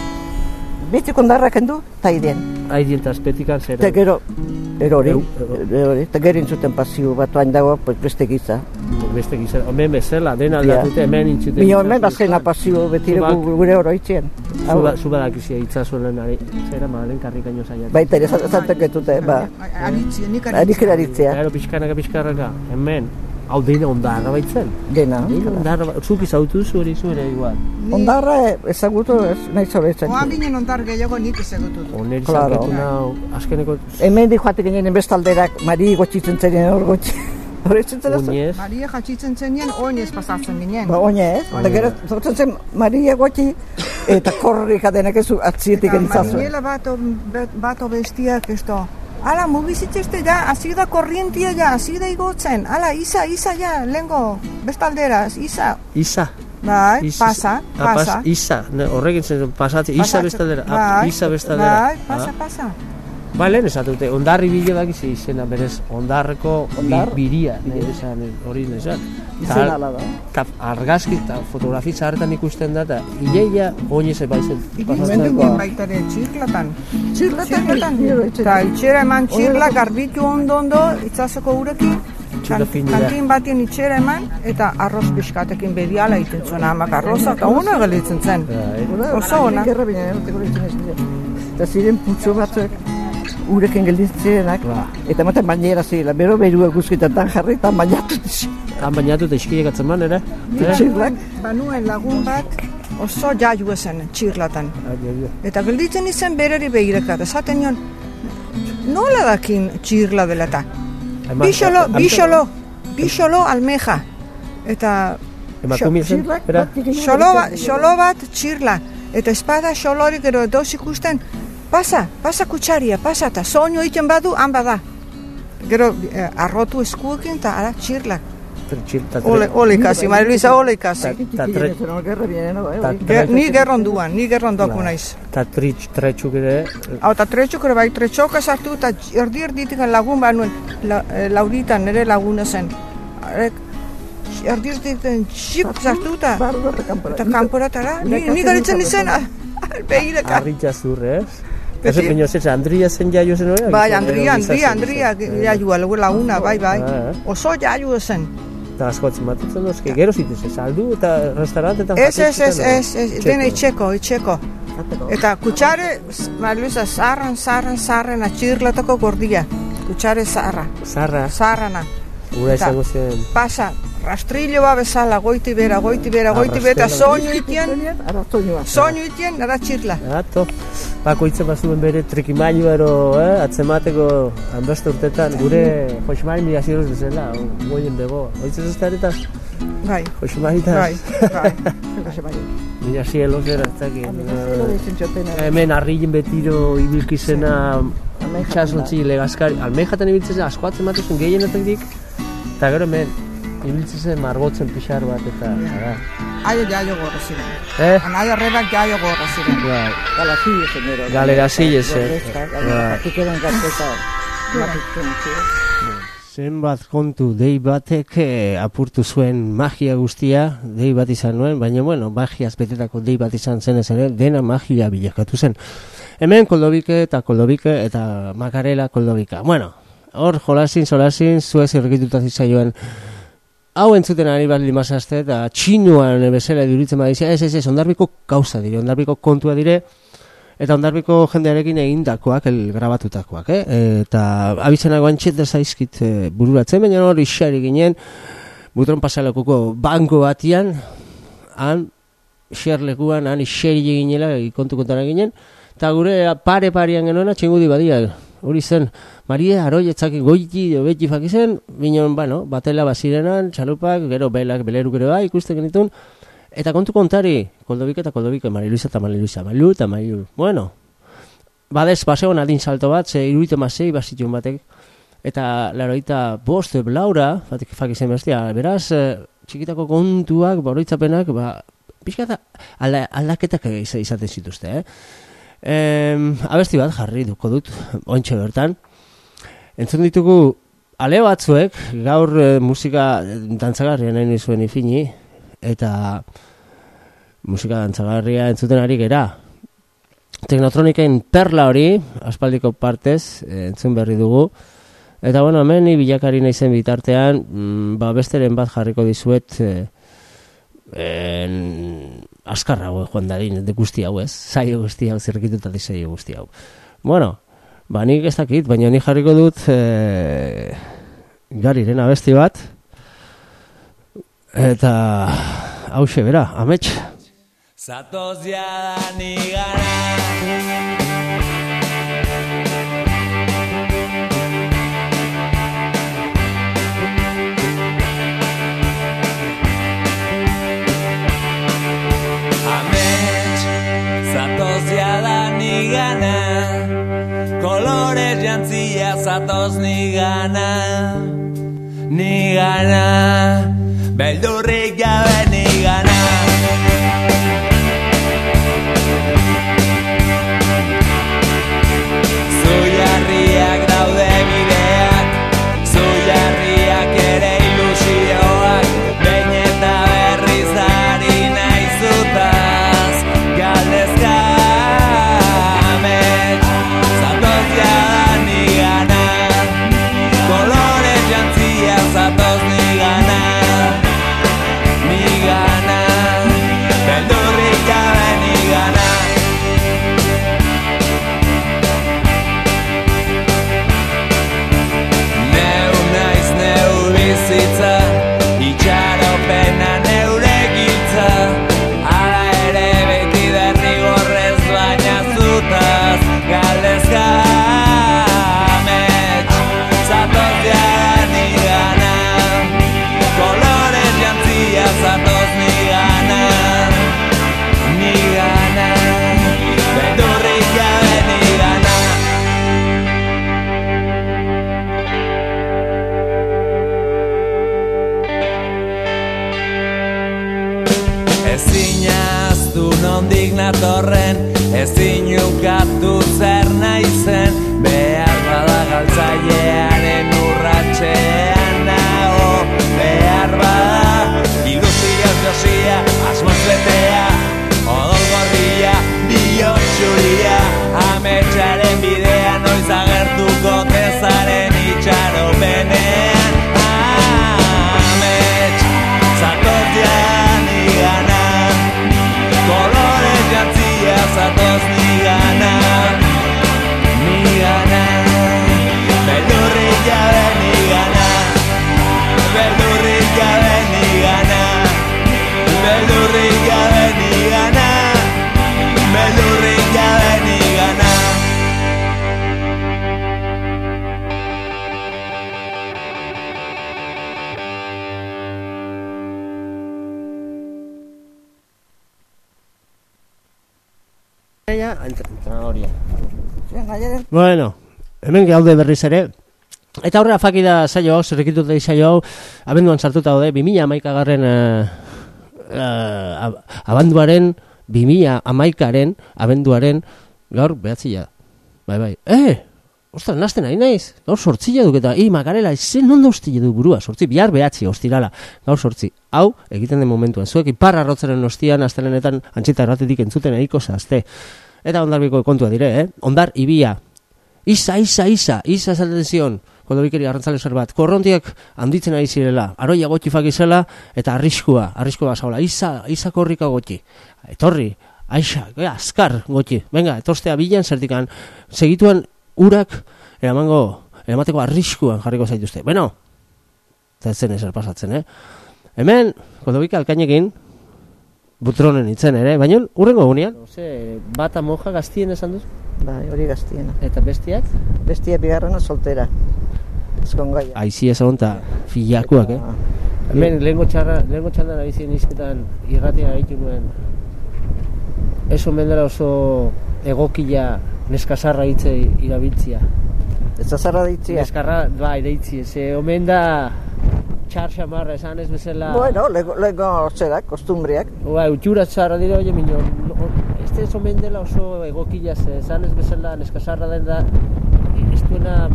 Betik ondarrak kendu, eta aidien. Aidien eta azpetikan zer. Eta gero, ero hori, Eu- eu- ero hori, eta gero intzuten pasio bat oain dago, pues beste giza. Beste gizera. Hemen bezala, den Ja. aldatute, hemen intzuten. Mino hemen bazena pasio gu- gure oroitzien. Hau, Zuba, zuba dakizia itzazuen ari, zera ma, lehen karrikaino zaiat. Baita ere, zanteketute, ba, Aritzia, nik arik eraritzea, Gero pixkanaka pixkanaka, hemen, hau deina ondarra baitzen. dena. Deina ondarra, ba- zuk izautu zu hori zu ere igual. Ondarra eh, ezagutu ez nahi zoretzen. Oa binen ondar gehiago nik ezagutu dut. Oneri Claro. zanketu nau, azkeneko Hemen di joatek ginen bestalderak, mari gotxitzen zen hor gotxi. Horretzen zen ez? oinez, Maria jatxitzen zenien, oinez pasatzen ginen. Ba, oine ez? Eta gero, zortzen zen Maria gotxi, eta korrika denak ez atzietik Eta entzazu. Mariela bato, be- bato bestiak esto. Ala, mugizitzeste ja, hasi da korrientia ja, hasi da igotzen. Ala, isa, isa ja, lengo, bestalderaz, isa. isa. Bai, Isa- pasa, Ah, pas- pasa. Isa, ne, horrekin zen, pasatzen, isa bestaldera, ah, Bai, isa bestaldera. Bai, pasa, Ah. pasa. Ba, lehen esatute, ondarri bile bakizi izena, berez, ondarreko bi, Ondar? biria, nahi esan, hori nesan. Izen ala da. Eta argazki eta fotografi zaharretan ikusten da, eta ileia oinez pasatzen. ginen baita ere txirlatan. Txirlatan. Eta itxera eman txirla garbitu ondo ondo, itzazoko urekin. Kantin batien itxera eman, eta arroz pixkatekin beriala iten zuen amak arroza, eta ona gelitzen zen. Bai. Oso ona. Eta ziren putxo batzuek, urekin gelditzienak, Ba. eta ematen bainera zirela, bero berua guzkietan tan jarri eta bainatu dizi. Han bainatu eta iskiek atzeman, ere? Eh? Txirlak, Banuen lagun bat oso jaiu ezen txirlatan. Ah. Eta gelditzen izen bereri behirekat, esaten nion, nola dakin txirla dela eta? Bixolo, bixolo, bi xolo almeja. Eta zen, Txirrak, era? bat ikin xolo, bat, izan xolo bat txirla. Eta espada xolori gero doz ikusten, pasa, pasa kutsaria, pasa, eta soinu egiten badu, han bada. Gero eh, arrotu eskuekin eta ara txirlak. Ta Ole, ole ikasi, Maria Luisa, ole ikasi. Ta- ta bienen, eh, ta- ni gerron duan, ni gerron doku naiz. Ta tritx, tretxuk ere, Hau, eta tretxok ere bai, tretxoka sartu eta erdi erditik lagun banuen, la, eh, laurita nire laguna zen. Arek, erdi erditik txip sartu eta, kanporatara, ni, ni garitzen izen, ah, behireka. harritza zur, ez? Beti. Ez baina ez, Andria zen jaio zen hori? Bai, Andria, Andria, Andria, jaiua, lagu laguna, bai, bai. Ah, Oso jaiua zen. Eta asko atzematetzen dozke, gero zituz, ez saldu eta restaurantetan Ez, ez, ez, ez, ez, o? dena Txeko. itxeko, itxeko. Eta kutsare, Maluisa, zarran, zarran, zarran, atxirlatako gordia. Kutsare zarra, Zarra, zarrana. Gura izango zen. pasa, rastrillo ba bezala, goiti bera, goiti bera, goiti bera, eta Arrastela. soinu itien, soinu itien, nara txirla. Ato, bakoitzen bazuen bere trikimailua ero, eh, atzemateko hanbeste urtetan, gure Josmari mila ziruz bezala, goien bego. Oitzez ez eta Bai, Josmarita, bai, bai. Mila zielos era, ez dakit. Eh, eh, Hemen harrillen betiro ibilkizena Almeja itxasontzi legazkari, almejatan ibiltzen zen, asko atzematezen gehienetik, eta gero hemen, ibiltzen zen margotzen pixar bat, eta, ara. Aio jaio gorra ziren. Eh? Anaio arrebak jaio gorra ziren. Bai, Galazillo, señora. Galerazillo, zen. Gordezka, Bai. Aquí quedan carpeta. Matitzen, sí. Zenbat kontu dei batek eh, apurtu zuen magia guztia, dei bat izan nuen, baina bueno, magiaz betetako dei bat izan zen ere, dena magia bilakatu zen. Hemen koldobike eta koldobike eta makarela koldobika. Bueno, hor jolasin, solasin, zuez irrikituta zitzaioen hau entzuten ari bat limazazte eta txinuan bezala duritzen badizia, ez, ez, ez, ondarbiko gauza dire, ondarbiko kontua dire, eta ondarbiko jendearekin egindakoak, el grabatutakoak, eh? Eta abizenago antxet zaizkit e, bururatzen, baina hori xari ginen, butron pasalekuko banko batian, han, xerlekuan, han xeri ginela, kontu kontara ginen, eta gure pare parian genuena txingudi badia, hori zen, Maria Aroietzak goiti edo beti fakizen, binon, bueno, batela bazirenan, txalupak, gero belak, beleru gero bai, ikusten genitun, eta kontu kontari, koldobik eta koldobik, Mari Luisa eta Mari Luisa, Mari eta Mari bueno, badez, basegon adin salto bat, ze iruite mazei bazituen batek, eta laroita bost, laura, batek fakizen bestia, beraz, eh, txikitako kontuak, boroitzapenak, ba, pixka da, alda, aldaketak iz- izaten zituzte, eh? Em, abesti bat jarri duko dut, ointxe bertan. Entzun ditugu ale batzuek, gaur eh, musika eh, dantzagarria nahi nizuen ifini, eta musika dantzagarria entzuten ari gera. Teknotroniken perla hori, aspaldiko partez, eh, entzun berri dugu. Eta bueno, hemen bilakari naizen bitartean, mm, ba besteren bat jarriko dizuet, eh, en, askarra hau joan dadin, de guzti hau ez, saio guzti hau, zirrikituta saio guzti hau. Bueno, ba nik ez dakit, baina ni jarriko dut e, gariren abesti bat, eta hause bera, amets. Zatoz jada nigana Amets, zatoz nigana Nigana Beldurrik gabe hemen gaude berriz ere. Eta aurrera faki da saio hau, zerrekitut da saio abenduan sartuta daude, 2000 amaikagarren uh, uh, abanduaren, 2000 amaikaren, abenduaren, gaur behatzia. Bai, bai. Eh, Ostras, nazten nahi naiz. Gaur sortzila duk eta, i, makarela, zen non dauztile du burua, sortzi, bihar behatzi, ostirala, gaur sortzi. Hau, egiten den momentuan, zuek iparra rotzaren ostian, astelenetan, antxita erratetik entzuten egiko zazte. Eta ondarbiko kontua dire, eh? Ondar, ibia, Isa, isa, isa, isa esaten zion, kodobikeri arrantzale zer bat, korrontiak handitzen ari zirela, aroia gotxi fakizela, eta arriskua, arriskua basaola, isa, isa korrika gotxi. Etorri, aixa, e, azkar gotxi, venga, etostea bilan zertikan, segituan urak, eramango, eramateko arriskuan jarriko zaituzte. Bueno, eta zen ezer pasatzen, eh? Hemen, kodobika alkainekin, butronen itzen ere, baina urrengo egunean. Ose, bata moja gaztien esan duz? bai, hori gaztiena. Eta bestiak? Bestia bigarrena soltera. Ezkongaia. Aizi ez onta filakuak, eh? Hemen lehengo txarra, lehengo txandan ari ziren izketan irratia gaitu nuen. Ez omen dela oso egokila neskasarra hitze irabiltzia. Ez azarra ditzia. Neskarra, ba, ireitzi, ze omen da txar xamarra esan ez bezala... Bueno, lego, lego zera, kostumbriak. Ba, utxura txarra dira, oie, minio, no, este ez omen dela oso egokila, esan ez bezala neskasarra den da, ez duena...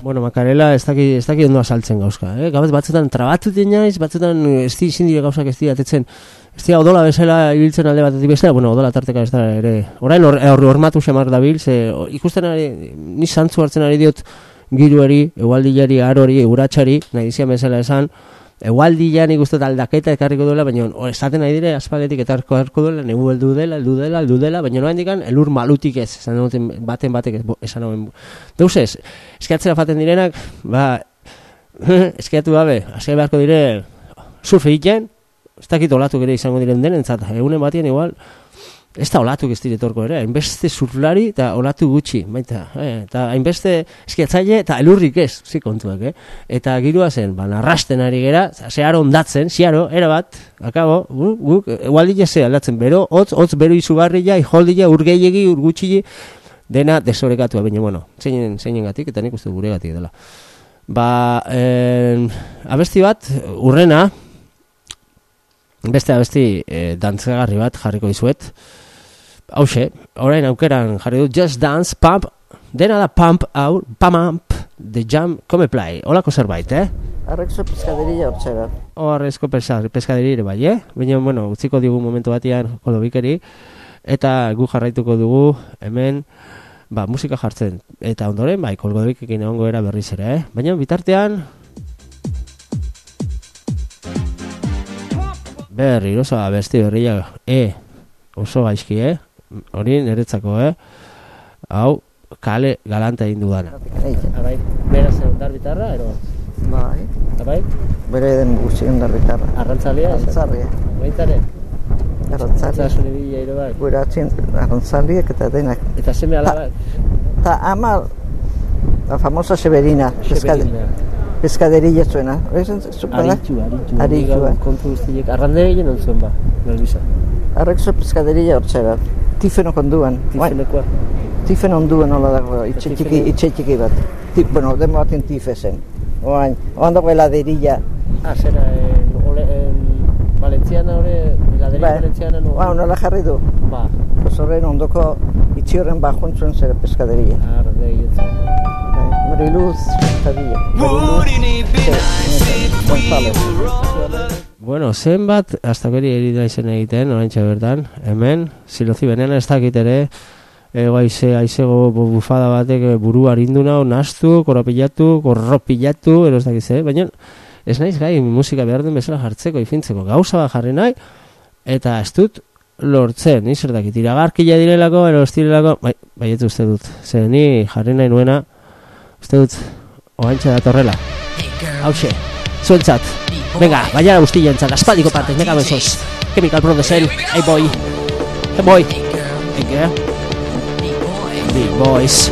Bueno, Makarela ez daki, ez daki ondo asaltzen gauzka, eh? Gabez batzutan trabatu naiz, batzutan ez di izin gauzak ez di atetzen, ez dira odola bezala ibiltzen alde batetik bestela, bueno, odola tarteka ez da ere, orain hor, hor, hormatu xamar dabil, ze ikusten ari, ni zantzu hartzen ari diot giruari, egualdilari, arori, euratxari, nahi dizian bezala esan, egualdian ikusten aldaketa ekarriko duela, baina esaten nahi dire aspaldetik etarko harko duela, negu heldu dela, heldu dela, heldu dela, baina noa indikan, elur malutik ez, esan duten baten batek ez, esan hauen. Deus ez, eskatzera faten direnak, ba, eskatu gabe, hasi beharko dire, surfe egiten, ez dakit olatuk ere izango diren denentzat, egunen batien igual, ez da olatuk ez diretorko ere, hainbeste surflari eta olatu gutxi, baita, eh, eta hainbeste eskiatzaile eta elurrik ez, zi kontuak, eh? Eta girua zen, ba, narrasten ari gera, zeharo ondatzen, ziaro, erabat, akabo, gu- guk, egualdile ze aldatzen, bero, hotz, hotz, bero izugarria, iholdila, urgeilegi, urgutxili, dena desorekatua, baina, bueno, zeinen, zeinen gatik, eta nik uste gure gatik dela. Ba, eh, abesti bat, urrena, beste abesti eh, dantzagarri bat jarriko dizuet, hause, orain aukeran jarri dut Just Dance, Pump, dena da Pump Out, Pump The Jam, Come Play, holako zerbait, eh? Arrekzo pizkaderia hortzera. Horrezko peskaderi ere bai, eh? Baina, bueno, utziko digu momentu batean kolobikeri, eta gu jarraituko dugu hemen, ba, musika jartzen. Eta ondoren, bai, kolgobikekin egongo era berriz ere, eh? Baina, bitartean, berri, oso besti berria, e, oso gaizki, eh? Hori niretzako, eh? Hau, kale galanta egin dudana. Abai, beraz ondar bitarra, ero, bai, abai, bere den guztien darritarra. arrantzalia, Arrantzarria, baitare, arrantzarria. zure bila ere bai. Gure atzien arrantzarriak eta denak. Eta seme alabak, Ta ama, la famosa Severina, Severina. Pescaderia zuena. Ezen, zuko da? Aritxu, aritxu. Aritxua. Hori Kontu guztiek, arrande egin ontzuen ba, berbisa. Arrekzo pescaderia hortzera. Tifeno konduan. Bai, Tifenekoa. Tifen onduan nola dago, itxe Tifeno- txiki, itxe txiki bat. Tip, bueno, demo baten tife zen. Oain, oan dago heladeria. Ah, zera, en, ole, en, Valentziana hori, biladeri Bai. Valentziana no. Ba, nola jarri du. Ba, Pues horren ondoko itxi horren bajontzuen zer peskaderia. arde hitzen. Bai, Were all alone? Bueno, zenbat, hasta geri eri da izen egiten, oraintxe bertan, hemen, silozi benean ez dakit ere, ego aize, aizego bu- bufada batek eh, burua arindu nau, nastu, koropilatu, korropilatu, ero ez dakit ze, baina ez naiz gai musika behar den bezala jartzeko, ifintzeko, gauza bat jarri nahi, eta ez dut lortzen, ni zer dakit, iragarkila direlako, ero ez direlako, bai, baietu uste dut, ze ni jarri nahi nuena, uste dut, oantxe datorrela, hause, zuentzat, venga, baiara guztientzat, aspaldiko partez, mega besos, Chemical Brothers-en, hey boy, hey boy, hey girl, big boys,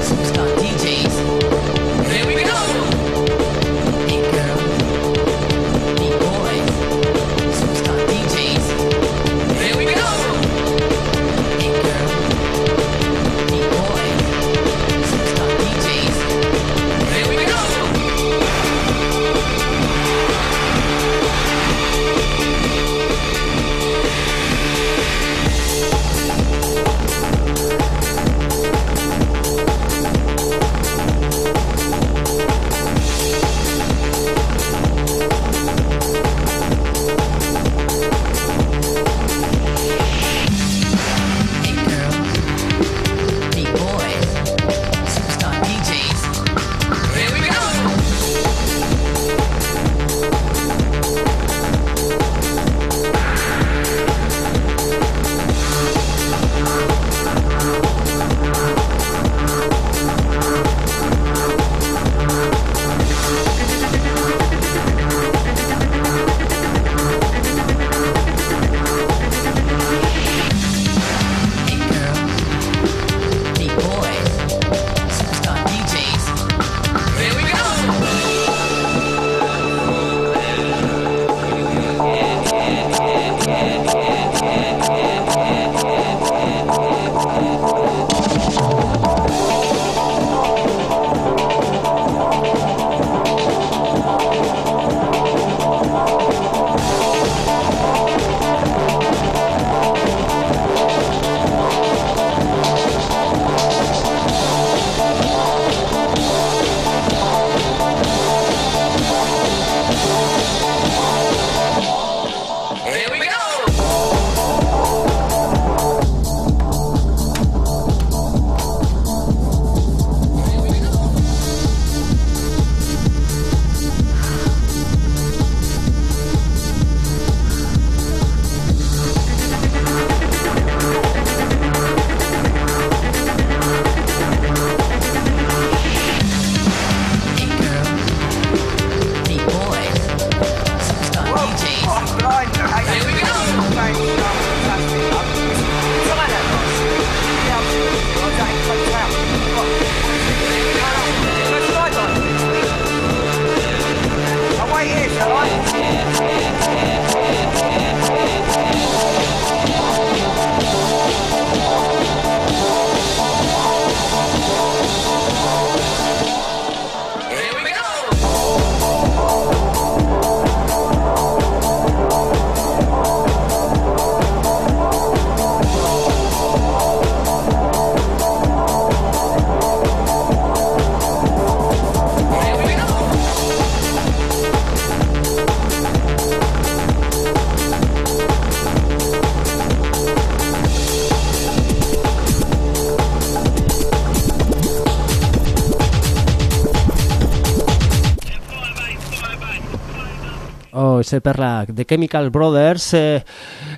Oh, ze perlak, The Chemical Brothers, eh,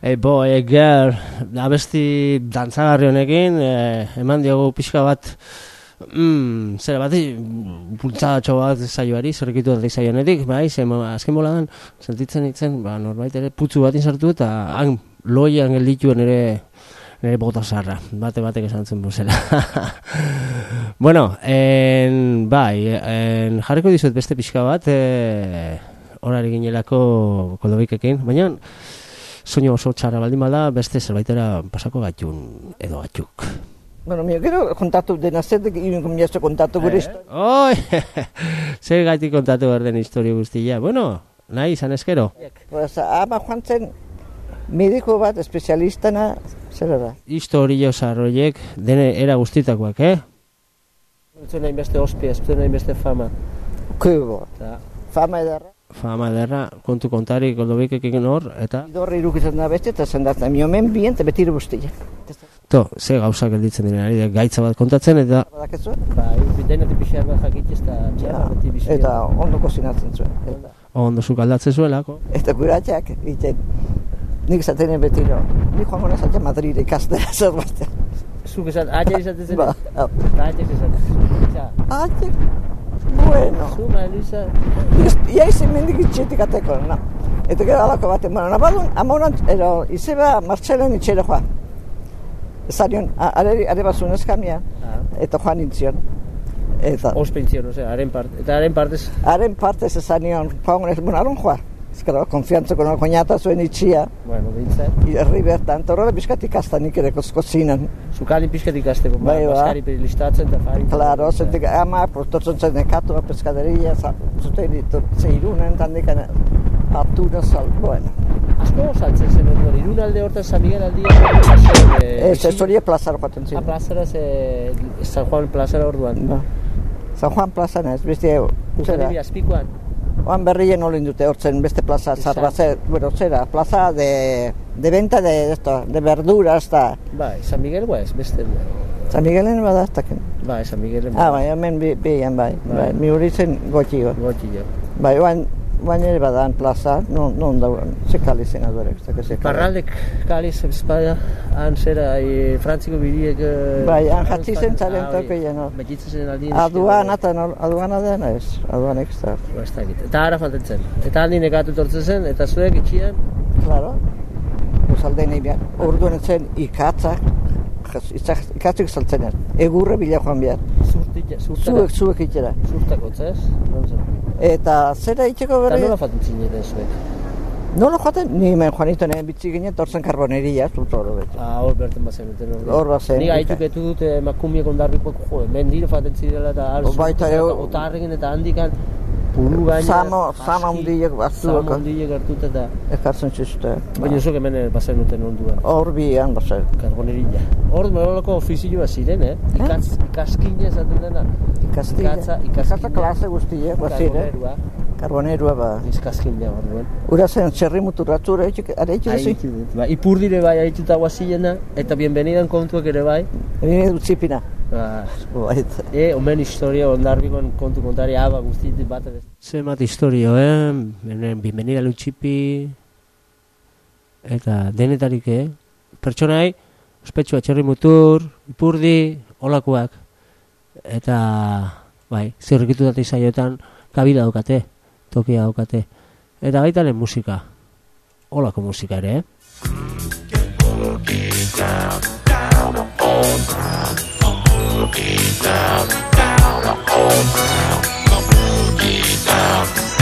eh, boy, eh, girl, abesti dantzagarri honekin, eh, eman diogu pixka bat, mm, zera bat, bultzadatxo bat zaioari, zerrekitu da zaionetik, bai, ze, ma- azken boladan, sentitzen itzen, ba, norbait ere putzu bat inzartu eta han loian geldituen ere nire bota zarra, bate batek esan zen buzela. bueno, en, bai, en, jarriko dizuet beste pixka bat, e, horari ginelako koldobikekin, baina soinu oso txarra baldin bada, beste zerbaitera pasako gatxun edo gatxuk. Bueno, mio, gero kontatu dena zetek, ingo miazo kontatu gure historia. Oi, zer gaitik kontatu behar den historia guztia. Bueno, nahi izan eskero. Pues, ama joan zen, Mediko bat, espezialistana, zera da. Historio zarroiek, dene era guztitakoak, eh? Ez zuen hainbeste ospia, ez zuen hainbeste fama. Kubo. Eta Fama edarra. Fama ederra, kontu kontari, goldobikekin hor, eta... Idorri irukitzen da beste, eta zendatzen, miomen bien, eta beti guztia. To, ze gauzak gelditzen diren, ari da, gaitza bat kontatzen, eta... Badakezu? Bai, denetik pixar bat jakitz, eta txarra beti bizi. Eta ondo kozinatzen zuen. Eta, Ondo zuk aldatze zuelako. eta guratxak, iten, nik zaten betiro, nik joango nazatzen Madrid ikastera zerbait. Zuk esan, aia izaten zen, Ba, hau. aia izaten. Atek, bueno. zu, ma, Luisa, Ia izen mendik itxetik ateko, no. Eta gero alako baten, bueno, nabadun, amoran, ero, izeba martxelen itxere joa. Zarion, a- are, are bazun eskamia, ah, eta joan intzion. Eta, ospentzion, ose, haren part, eta haren partez, haren partez ezanion, joan ez, bueno, aron joa. Ezkara, konfiantzako no, koñata zuen itxia, bueno, bintzat, herri bertan, eta horrela bizkat ikasta nik ere kozinan. zukali pixkat ikasteko, ba, Bai, ba. baskari listatzen, eta fari. Claro, zentik ama, pues tortzen zen nekatu, peskaderia, zuten ditu, ze irunen, tandikan, atuna sal, bueno. Asko saltzen zen hori, irun alde hortan San Miguel aldia, eh, Ez, ez hori plazar joaten ziren. plazara ze, San Juan plazara orduan. Ba. San Juan plazan ez, beste, zera, dibi azpikoan. Oan berrien olin dute hortzen beste plaza zarra, zer, bueno, zera, plaza de, de venta de, esto, de verduras, eta, Bai, San Miguel guaz, beste. San Miguelen bada, dakin. Bai, San Miguel. Ah, bai, hemen bi, bian, bai, Bai. bai, mi hori zen gotxio. Goti jo. Bai, oan, oan ere badan plaza, non, non da, ze kali zen adorek, ez dakit ze kali. Parraldek kaliz espada, han zera, e, frantziko biriek... eh, Bai, han jatzi zen zaren hori. toki jeno. Begitzen zen aldien. Aduana, eta aduana dena ez, aduanek ez da. Ba, ez dakit. Eta ara falten zen. Eta handi nekatu tortzen zen, eta zuek itxian, Claro. Uzalde nahi behar. Orduan zen ikatzak, ikatzak saltzen. Egurre bila joan behar. zurtik, zurtara, Zuek, zuek itxera. zurtako, ez? Eta zera itxeko Eta berri? nola falten zineten zuek? Nola joaten? Ni hemen Juanito nire bitzi ginen, tortzen karboneria, zutu hori beti. Ah, hor berten bazen duten hor. Hor bazen, Nik ika- haituk etu dut emakumiek ondarbikoak, jo, hemen dire faten zirela eta O, baita otarrekin eta handikan puru gaina. Samo- aski, sama hundiek Sama dako. hundiek hartuta eta... Ekartzen zizte. Baina zuek hemen eh, bazen duten onduan. Hor bian, bazen. Karbonerilla. Hor melolako ofizioa ziren, eh? Ikatz, ikaskina esaten dena. Ikastilla. Ikatza, ikaskina. Ikatza klase guztiek, bazire. Karbonerua. Karbonerua ba. Izkaskina hor duen. Ura zen txerri duzi. Aitu dut. Ba, ipurdire bai aituta guaziena, eta bienvenidan kontuak ere bai. Egin dut zipina. Ba, Bait. E, omen historia ondarbikon kontu kontari aba guztitik bat ez. Zemat historio, eh? Benen, bienvenida lutxipi, eta denetarik, eh? Pertsonai, ospetsua txerri mutur, ipurdi, olakoak. Eta, bai, zirrikitu dati zaioetan, kabila daukate, tokia daukate. Eta baita lehen musika, olako musika ere, eh? boogie down, down, oh, down, the boogie down.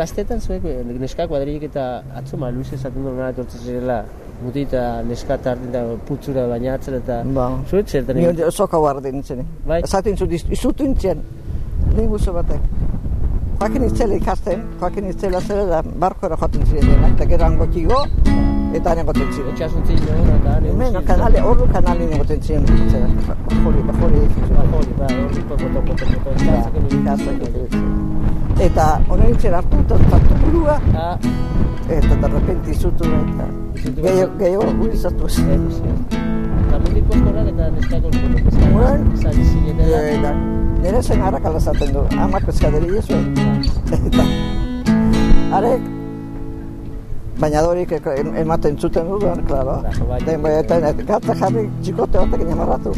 Gaztetan zuek eh, neska kuadrilik eta atzo ma Luis esaten duen nara etortzen zirela muti eta neska tartin da putzura bainatzen eta Ba. zuek zertan Ni egiten? soka guardi nintzen. Bai. Esaten zu, izutu nintzen. Ni guzo batek. Joakin itzela ikasten, joakin itzela zela da barkora joaten ziren denak, eta gero hango txigo, eta negoten ziren. Etxasuntzin dugu eta Hemen, kanale, ordu kanale negoten ziren. Bajori, bajori. Hori, ba, hori, poto, poto, poto, poto, eskatzeko nire. Ikasten, Eta honen nintzen hartu, eta hartu burua, Ah, eta de repente izutu eta gehiago, gehiago gurizatu zen. ez. Eta mundik eta neskako zinetela. Eta nire zen harrak alazaten du, amak peskaderi ez zuen. Eta arek bainadorik ematen zuten dudan, klaro. Bai. Den, eta gatza jarri txikote batekin amarratu.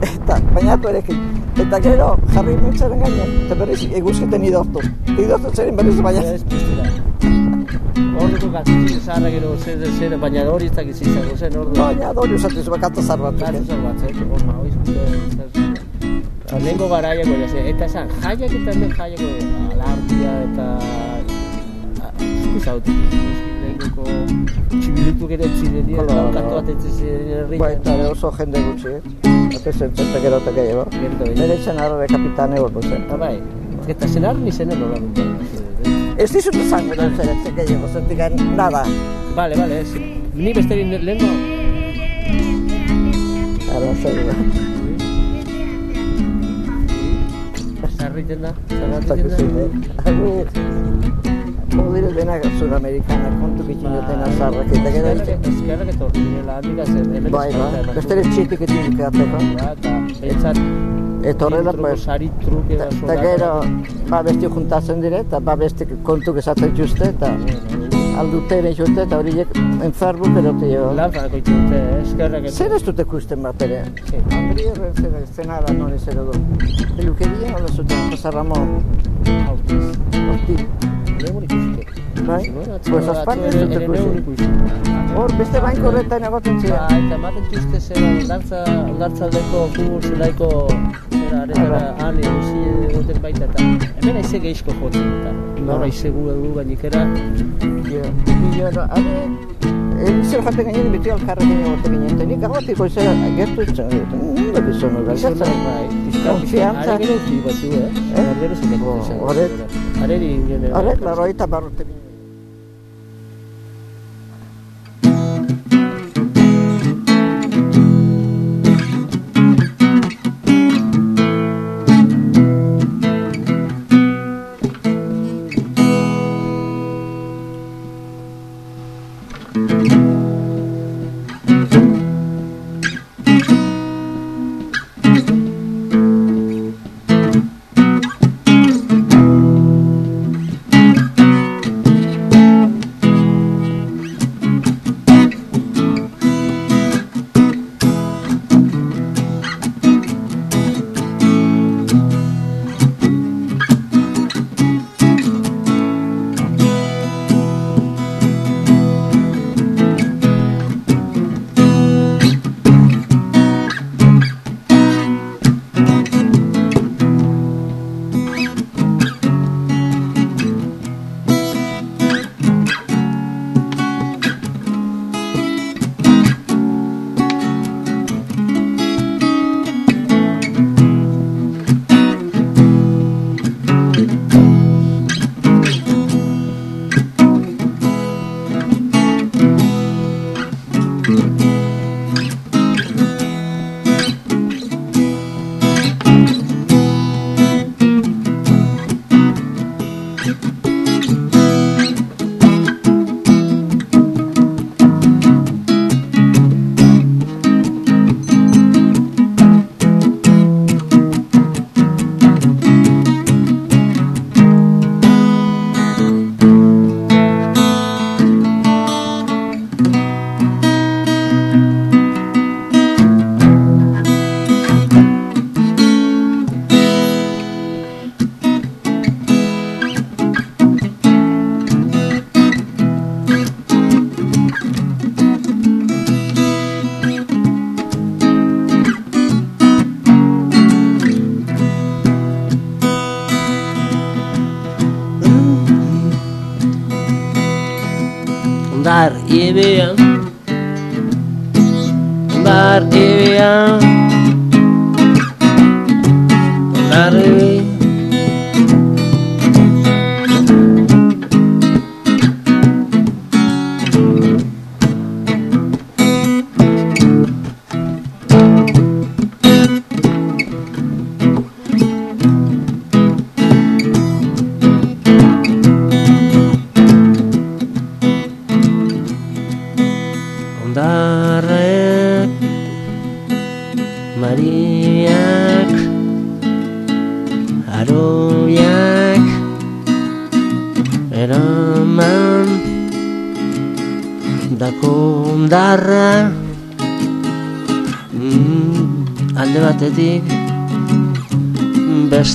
Eta bainatu erekin. Eta gero jarri nintzaren gainean, eta berriz eguzketen idortu. Idortu zerin berriz baina. Ez piztura. Horreko galtzitzen zaharra gero zer, zer, baina hori ez dakiz izango zen, ordu. Baina dori usatzen zuen kata zar batzuk. Gato zer batzek, horma, hori zute. Lehenko garaiako, ja, ze, eta esan, jaiak eta hemen jaiako alardia eta... Zautik, lehenko txibilituk ere ziren dira, Claro. katu bat ez ziren herrian. Bai, eta ere oso jende gutxi, eh? Eta zentzen eta gero eta gehiago. Nire zen arre kapitane gortu zen. Ah, bai, eta zenar ni zenen nola dut. Ez dizut izango da zer ez gehiago, zentik nada. Vale, vale, ez. Ni beste lehenko, Ara, zer da. zarriten da, Eta zarriten kusine. da. Agu, Modire denak suramerikana kontu bikin duten azarrak eta gero Eskerrak eskerrak etorri direla handik azen, hemen Bai, bai, beste ere txitik ikateko. Ja, eta behintzat Eta horrela, pues, eta eta gero, ba besti juntatzen dire, eta ba besti kontu gezatzen dituzte, eta aldute ere jute, eta horiek enfermu, pero tio. Lan franko itxute, eh, eskerrak Zer ez dute ikusten bat ere? Andri erren zer zenara non ez edo du. Pelukeria nola zuten, Jose Ramon, Autiz. horti. Bai? Bueno, atzo- ez ere lehun ikusi. ikusi. Hor, beste bainko horretan egoten Ba, ziren. eta ematen txuste zera, ondartza, ondartzaldeko futbol zelaiko zera, aretara, han egusi egoten baita, eta hemen aize gehiago jotzen, eta nora aize gu edu gainikera, Jo, jo, no, are, egin zer jaten gainen beti alkarrekin egoten ginen, eta nik agatiko izan gertu itzen dut, nire bizon hori, Izan gertzen. bai, pizka, Konfiantza. Are gero utzi batzu, eh? Eh? Are gero zekatu Bo,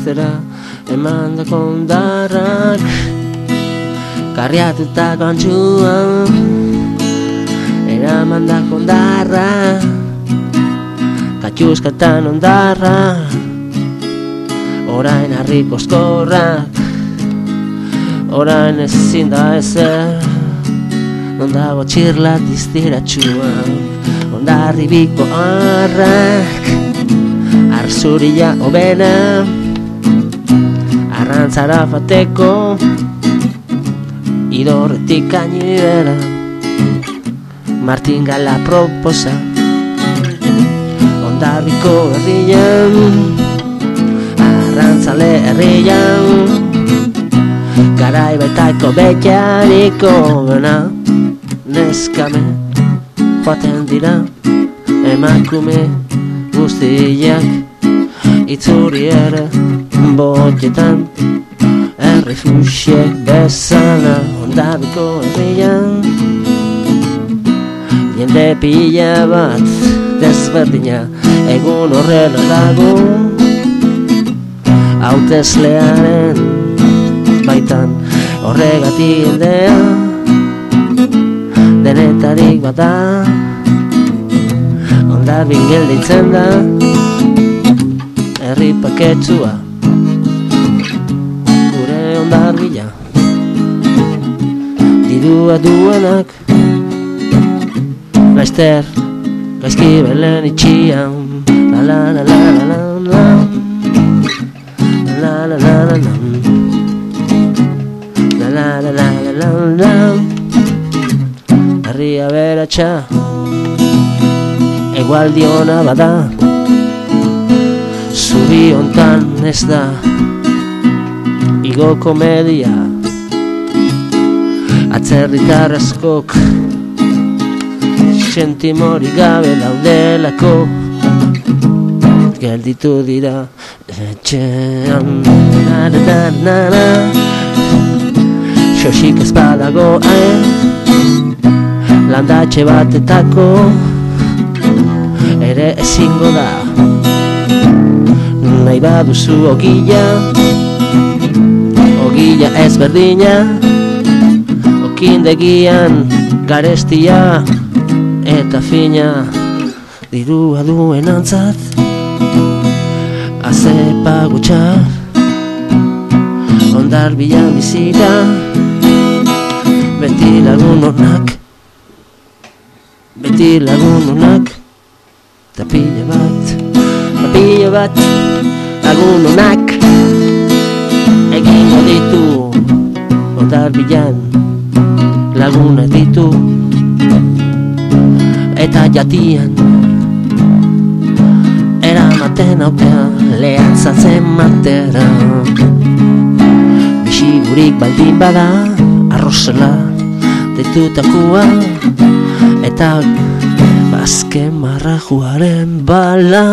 Bestera Eman dako ondarrak Karriatuta kontxuan Eraman da kondarra. Katxuskatan ondarra Orain harriko eskorrak Orain ezin da ezer Non dago txirla diztiratxua Ondarri biko arrak Arzuria obena Arrantzara fateko Idorretik kainibera Martin Gala proposa Ondarriko herrian Arrantzale herrian. Garai baitaiko betianiko bena Neskame joaten dira Emakume guztiak. Itzuri ere botetan Errefusiek bezala Ondarriko herrian. Jende pila bat desberdina Egun horrela dago Hautezlearen baitan Horregatik jendea Denetarik bata. Ondarbin gelditzen da Herri paketsua Dirua duenak Laster, gaizki belen itxian La la la la la la la La la la la la La la la la la la la Herria beratxa Egualdi ona bada Zubi hontan ez da Igo komedia Atzerritar askok sentimori gabe daudelako Gelditu dira etxean. Na na na na na. Xoxik ez badago eh? Landatxe batetako Ere ezingo da. Nahi baduzu ogila Ogila ezberdina Okindegian garestia eta fina dirua duen antzat. Aze pagutxa Ondar bila bizita Beti lagun honak Beti lagun honak Ta pila bat Ta pila bat Lagun honak Egingo ditu Ondar bilan Lagunak ditu eta jatian Eramaten autean lehan zatzen matera Bisigurik baldin bada arrozela Deitutakua eta bazken marrajuaren bala